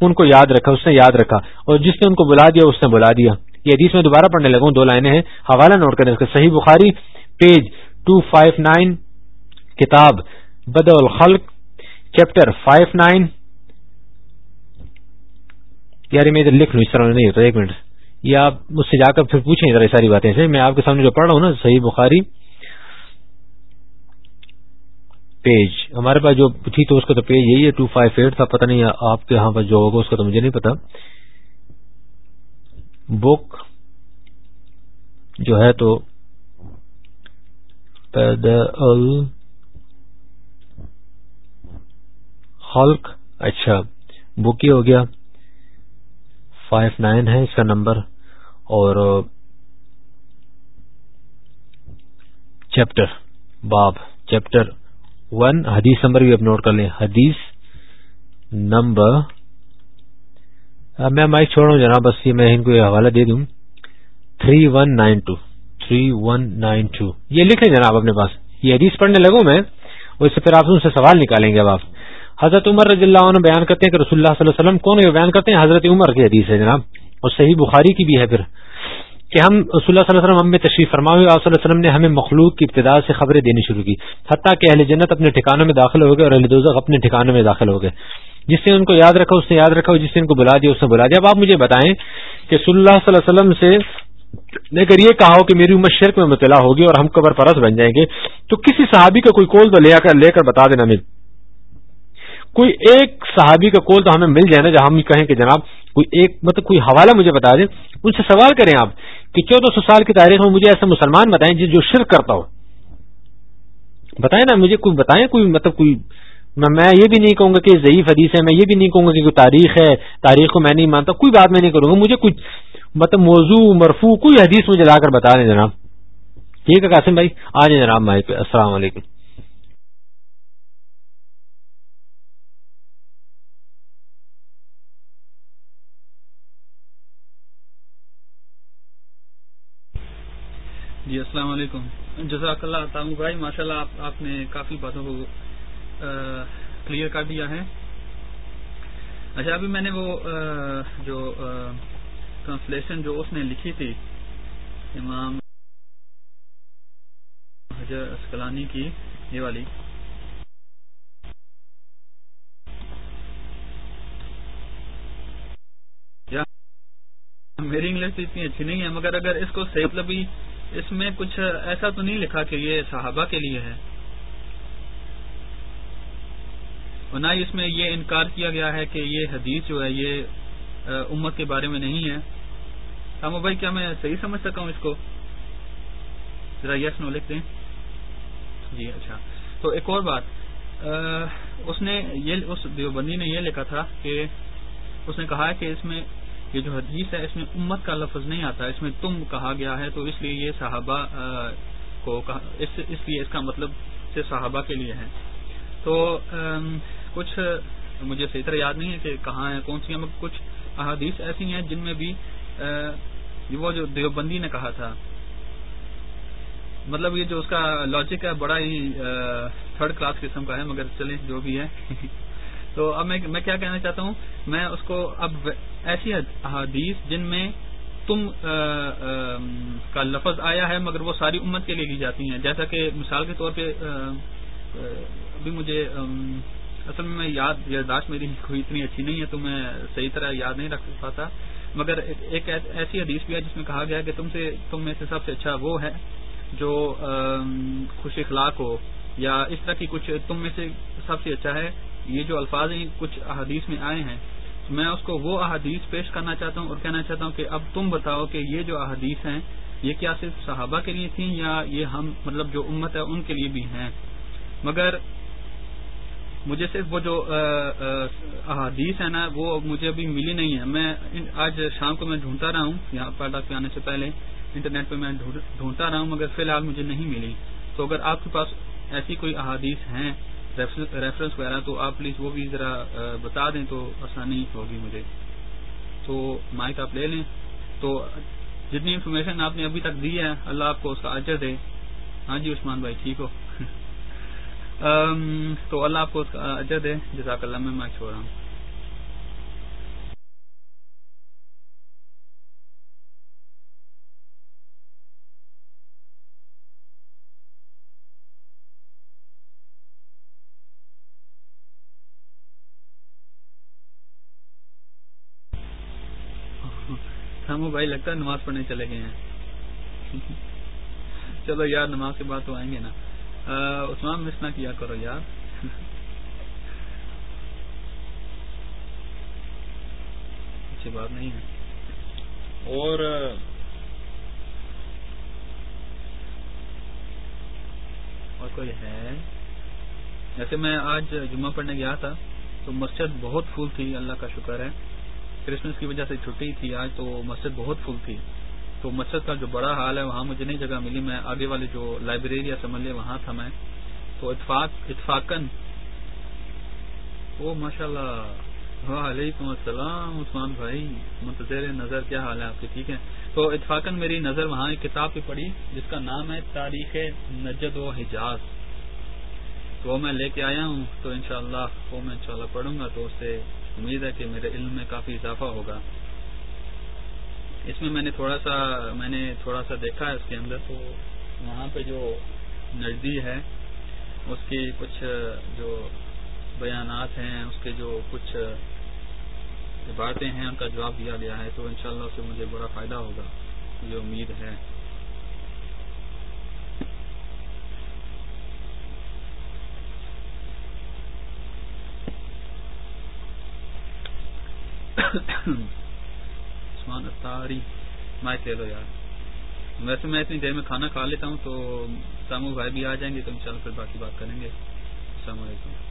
[SPEAKER 1] ان کو یاد رکھا، اس نے یاد رکھا اور جس نے ان کو بلا دیا، اس نے بلا دیا۔ یہ حدیث میں دوبارہ پڑھنے لگوں، دو لائنیں ہیں۔ حوالہ نوٹ کریں، اس کا Sahih Bukhari, page two five nine کتاب بد الخلق، چیپٹر فائیو نائن یار میں ادھر لکھ لوں، اس طرح نہیں ہوتا، ایک منٹ۔ یہ آپ مجھ سے جا کر پھر پوچھیں ذرا ساری باتیں سے۔ میں آپ کے سامنے جو پڑھ رہا ہوں نا، صحیح بخاری۔ پیج، ہمارے پاس جو تھی تو اس کا تو پیج یہی ہے ٹو فائیو ایٹ تھا، پتہ نہیں آپ کے یہاں پر جو ہوگا، اس کا تو مجھے نہیں پتا۔ بک جو ہے تو خلق اچھا بک ہی ہو گیا۔ فائیو نائن ہے اس کا نمبر اور چیپٹر، باب، چیپٹر ون، حدیث نمبر بھی اب نوٹ کر لیں۔ حدیث نمبر میں مائک چھوڑ رہا ہوں جناب، بس یہ میں ان کو یہ حوالہ دے دوں۔ Three one nine two, three one nine two. یہ لکھ لیں جناب اپنے پاس۔ یہ حدیث پڑھنے لگوں میں اس سے پھر آپ ان سے سوال نکالیں گے اب آپ۔ حضرت عمر رضی اللہ عنہ بیان کرتے ہیں کہ رسول اللہ صلی اللہ علیہ وسلم کون بیان کرتے ہیں حضرت عمر کی حدیث ہے جناب، اور صحیح بخاری کی بھی ہے پھر۔ کہ ہم رسول اللہ صلی اللہ علیہ وسلم ہم میں تشریف فرما ہوئے صلی اللہ علیہ وسلم نے ہمیں مخلوق کی ابتدا سے خبریں دینی شروع کی، حتیٰ کہ اہل جنت اپنے ٹھکانوں میں داخل ہو گئے اور اہل دوزخ اپنے ٹھکانوں میں داخل ہو گئے۔ جس نے ان کو یاد رکھا، اس نے یاد رکھا، جس نے ان کو بلا دیا، اس نے بلا دیا۔ اب آپ مجھے بتائیں کہ صلی اللہ صلی اللہ علیہ وسلم سے اگر یہ کہا ہو کہ میری عمر شرک میں مطلع ہوگی اور ہم قبر پرس بن جائیں گے، تو کسی صحابی کا کوئی کول تو لے کر لے کر بتا دینا مل کوئی ایک صحابی کا کول تو ہمیں مل جائے نا، جہاں ہم کہیں کہ جناب کوئی ایک مطلب کوئی حوالہ مجھے بتا دیں۔ ان سے سوال کریں آپ کہ چودہ سو سال کی تاریخ میں مجھے ایسا مسلمان بتائیں جو شرک کرتا ہو۔ بتائیں نا مجھے کوئی بتائیں، کوئی مطلب کوئی میں یہ بھی نہیں کہوں گا کہ ضعیف حدیث ہے، میں یہ بھی نہیں کہوں گا کہ کوئی تاریخ ہے، تاریخ کو میں نہیں مانتا، کوئی بات میں نہیں کروں گا، مجھے کوئی مطلب موضوع مرفو کوئی حدیث مجھے لا کر بتا دیں جناب۔ ٹھیک ہے قاسم بھائی، آ جائیں جناب مائک پہ، السلام علیکم۔
[SPEAKER 2] جی السلام علیکم۔ جزاک اللہ تعمیر بھائی ماشاء اللہ آپ نے کافی باتوں کو کلیئر کر دیا ہے۔ اچھا ابھی میں نے وہ جو ٹرانسلیشن جو اس نے لکھی تھی، امام حجر اسکلانی کی، یہ والی۔ میری انگلش تو اتنی اچھی نہیں ہے، مگر اگر اس کو صحیح مطلب اس میں کچھ ایسا تو نہیں لکھا کہ یہ صحابہ کے لیے ہے۔ اور نہ اس میں یہ انکار کیا گیا ہے کہ یہ حدیث جو ہے یہ امت کے بارے میں نہیں ہے۔ ہاں، ہم بھائی، کیا میں صحیح سمجھ سکا ہوں اس کو؟ ذرا یس نو لکھ دیں۔ جی اچھا۔ تو ایک اور بات اس نے یہ، اس دیوبندی نے یہ لکھا تھا کہ اس نے کہا کہ اس میں یہ جو حدیث ہے، اس میں امت کا لفظ نہیں آتا، اس میں تم کہا گیا ہے، تو اس لیے یہ صحابہ کو اس لیے اس کا مطلب صحابہ کے لیے ہے۔ تو کچھ مجھے صحیح طرح یاد نہیں ہے کہ کہاں ہے کون سی ہیں کچھ احادیث ایسی ہیں جن میں بھی وہ جو دیوبندی نے کہا تھا۔ مطلب یہ جو اس کا لاجک ہے، بڑا ہی تھرڈ کلاس قسم کا ہے، مگر چلیں، جو بھی ہے۔ تو اب میں کیا کہنا چاہتا ہوں؟ میں اس کو اب ایسی احادیث جن میں تم کا لفظ آیا ہے، مگر وہ ساری امت کے لیے لی جاتی ہیں۔ جیسا کہ مثال کے طور پہ ابھی مجھے اصل میں یاد یادداشت میری کوئی اتنی اچھی نہیں ہے تو میں صحیح طرح یاد نہیں رکھ پاتا۔ مگر ایک ایسی حدیث بھی ہے جس میں کہا گیا کہ تم سے تم میں سے سب سے اچھا وہ ہے جو خوش اخلاق ہو یا اس طرح کی کچھ تم میں سے سب سے اچھا ہے۔ یہ جو الفاظ ہیں، کچھ احادیث میں آئے ہیں۔ میں اس کو وہ احادیث پیش کرنا چاہتا ہوں اور کہنا چاہتا ہوں کہ اب تم بتاؤ کہ یہ جو احادیث ہیں، یہ کیا صرف صحابہ کے لیے تھیں یا یہ ہم مطلب جو امت ہے، ان کے لیے بھی ہیں؟ مگر مجھے صرف وہ جو احادیث ہے نا، وہ مجھے ابھی ملی نہیں ہے میں آج شام کو میں ڈھونڈتا رہا ہوں، یہاں پاٹا پہ آنے سے پہلے انٹرنیٹ پہ میں ڈھونڈتا رہا ہوں، مگر فی الحال مجھے نہیں ملی۔ تو اگر آپ کے پاس ایسی کوئی احادیث ہیں ریفرنس وغیرہ، تو آپ پلیز وہ بھی ذرا بتا دیں، تو آسانی ہوگی مجھے۔ تو مائک آپ لے لیں۔ تو جتنی انفارمیشن آپ نے ابھی تک دی ہے، اللہ آپ کو اس کا اجر دے۔ ہاں جی عثمان بھائی، ٹھیک ہو۔ تو اللہ آپ کو اجر دے۔ جزاک اللہ میں مائک چھوڑ رہا ہوں بھائی لگتا ہے نماز پڑھنے چلے گئے ہیں۔ چلو یار، نماز کے بعد تو آئیں گے نا۔ عثمان مس نہ کیا کرو یار۔ اچھی بات نہیں ہے۔ اور اور کوئی ہے؟ جیسے میں آج جمعہ پڑھنے گیا تھا تو مسجد بہت پھول تھی اللہ کا شکر ہے۔ کرسمس کی وجہ سے چھٹی تھی آج تو مسجد بہت فل تھی۔ تو مسجد کا جو بڑا حال ہے، وہاں مجھے نہیں جگہ ملی، میں آگے والے جو لائبریری یا سمجھ لے وہاں تھا میں۔ تو اتفاق اتفاقن او ماشاء اللہ وعلیکم السلام عثمان بھائی، منتظر نظر کیا حال ہے آپ کی؟ ٹھیک ہے۔ تو اتفاقن میری نظر وہاں ایک کتاب پہ پڑھی، جس کا نام ہے تاریخ نجد و حجاز۔ تو وہ میں لے کے آیا ہوں، تو انشاءاللہ، وہ میں انشاءاللہ پڑھوں گا، تو اس سے امید ہے کہ میرے علم میں کافی اضافہ ہوگا۔ اس میں میں نے تھوڑا سا میں نے تھوڑا سا دیکھا اس کے اندر، تو وہاں پہ جو نزدی ہے، اس کی کچھ جو بیانات ہیں، اس کے جو کچھ عبارتیں ہیں، ان کا جواب دیا گیا ہے، تو انشاءاللہ اس سے مجھے بڑا فائدہ ہوگا یہ امید ہے۔ عثمان اتاری مائک لے لو یار۔ ویسے میں اتنی دیر میں کھانا کھا لیتا ہوں تو سامو بھائی بھی آ جائیں گے تو ان شاء اللہ پھر باقی بات کریں گے۔ السلام علیکم۔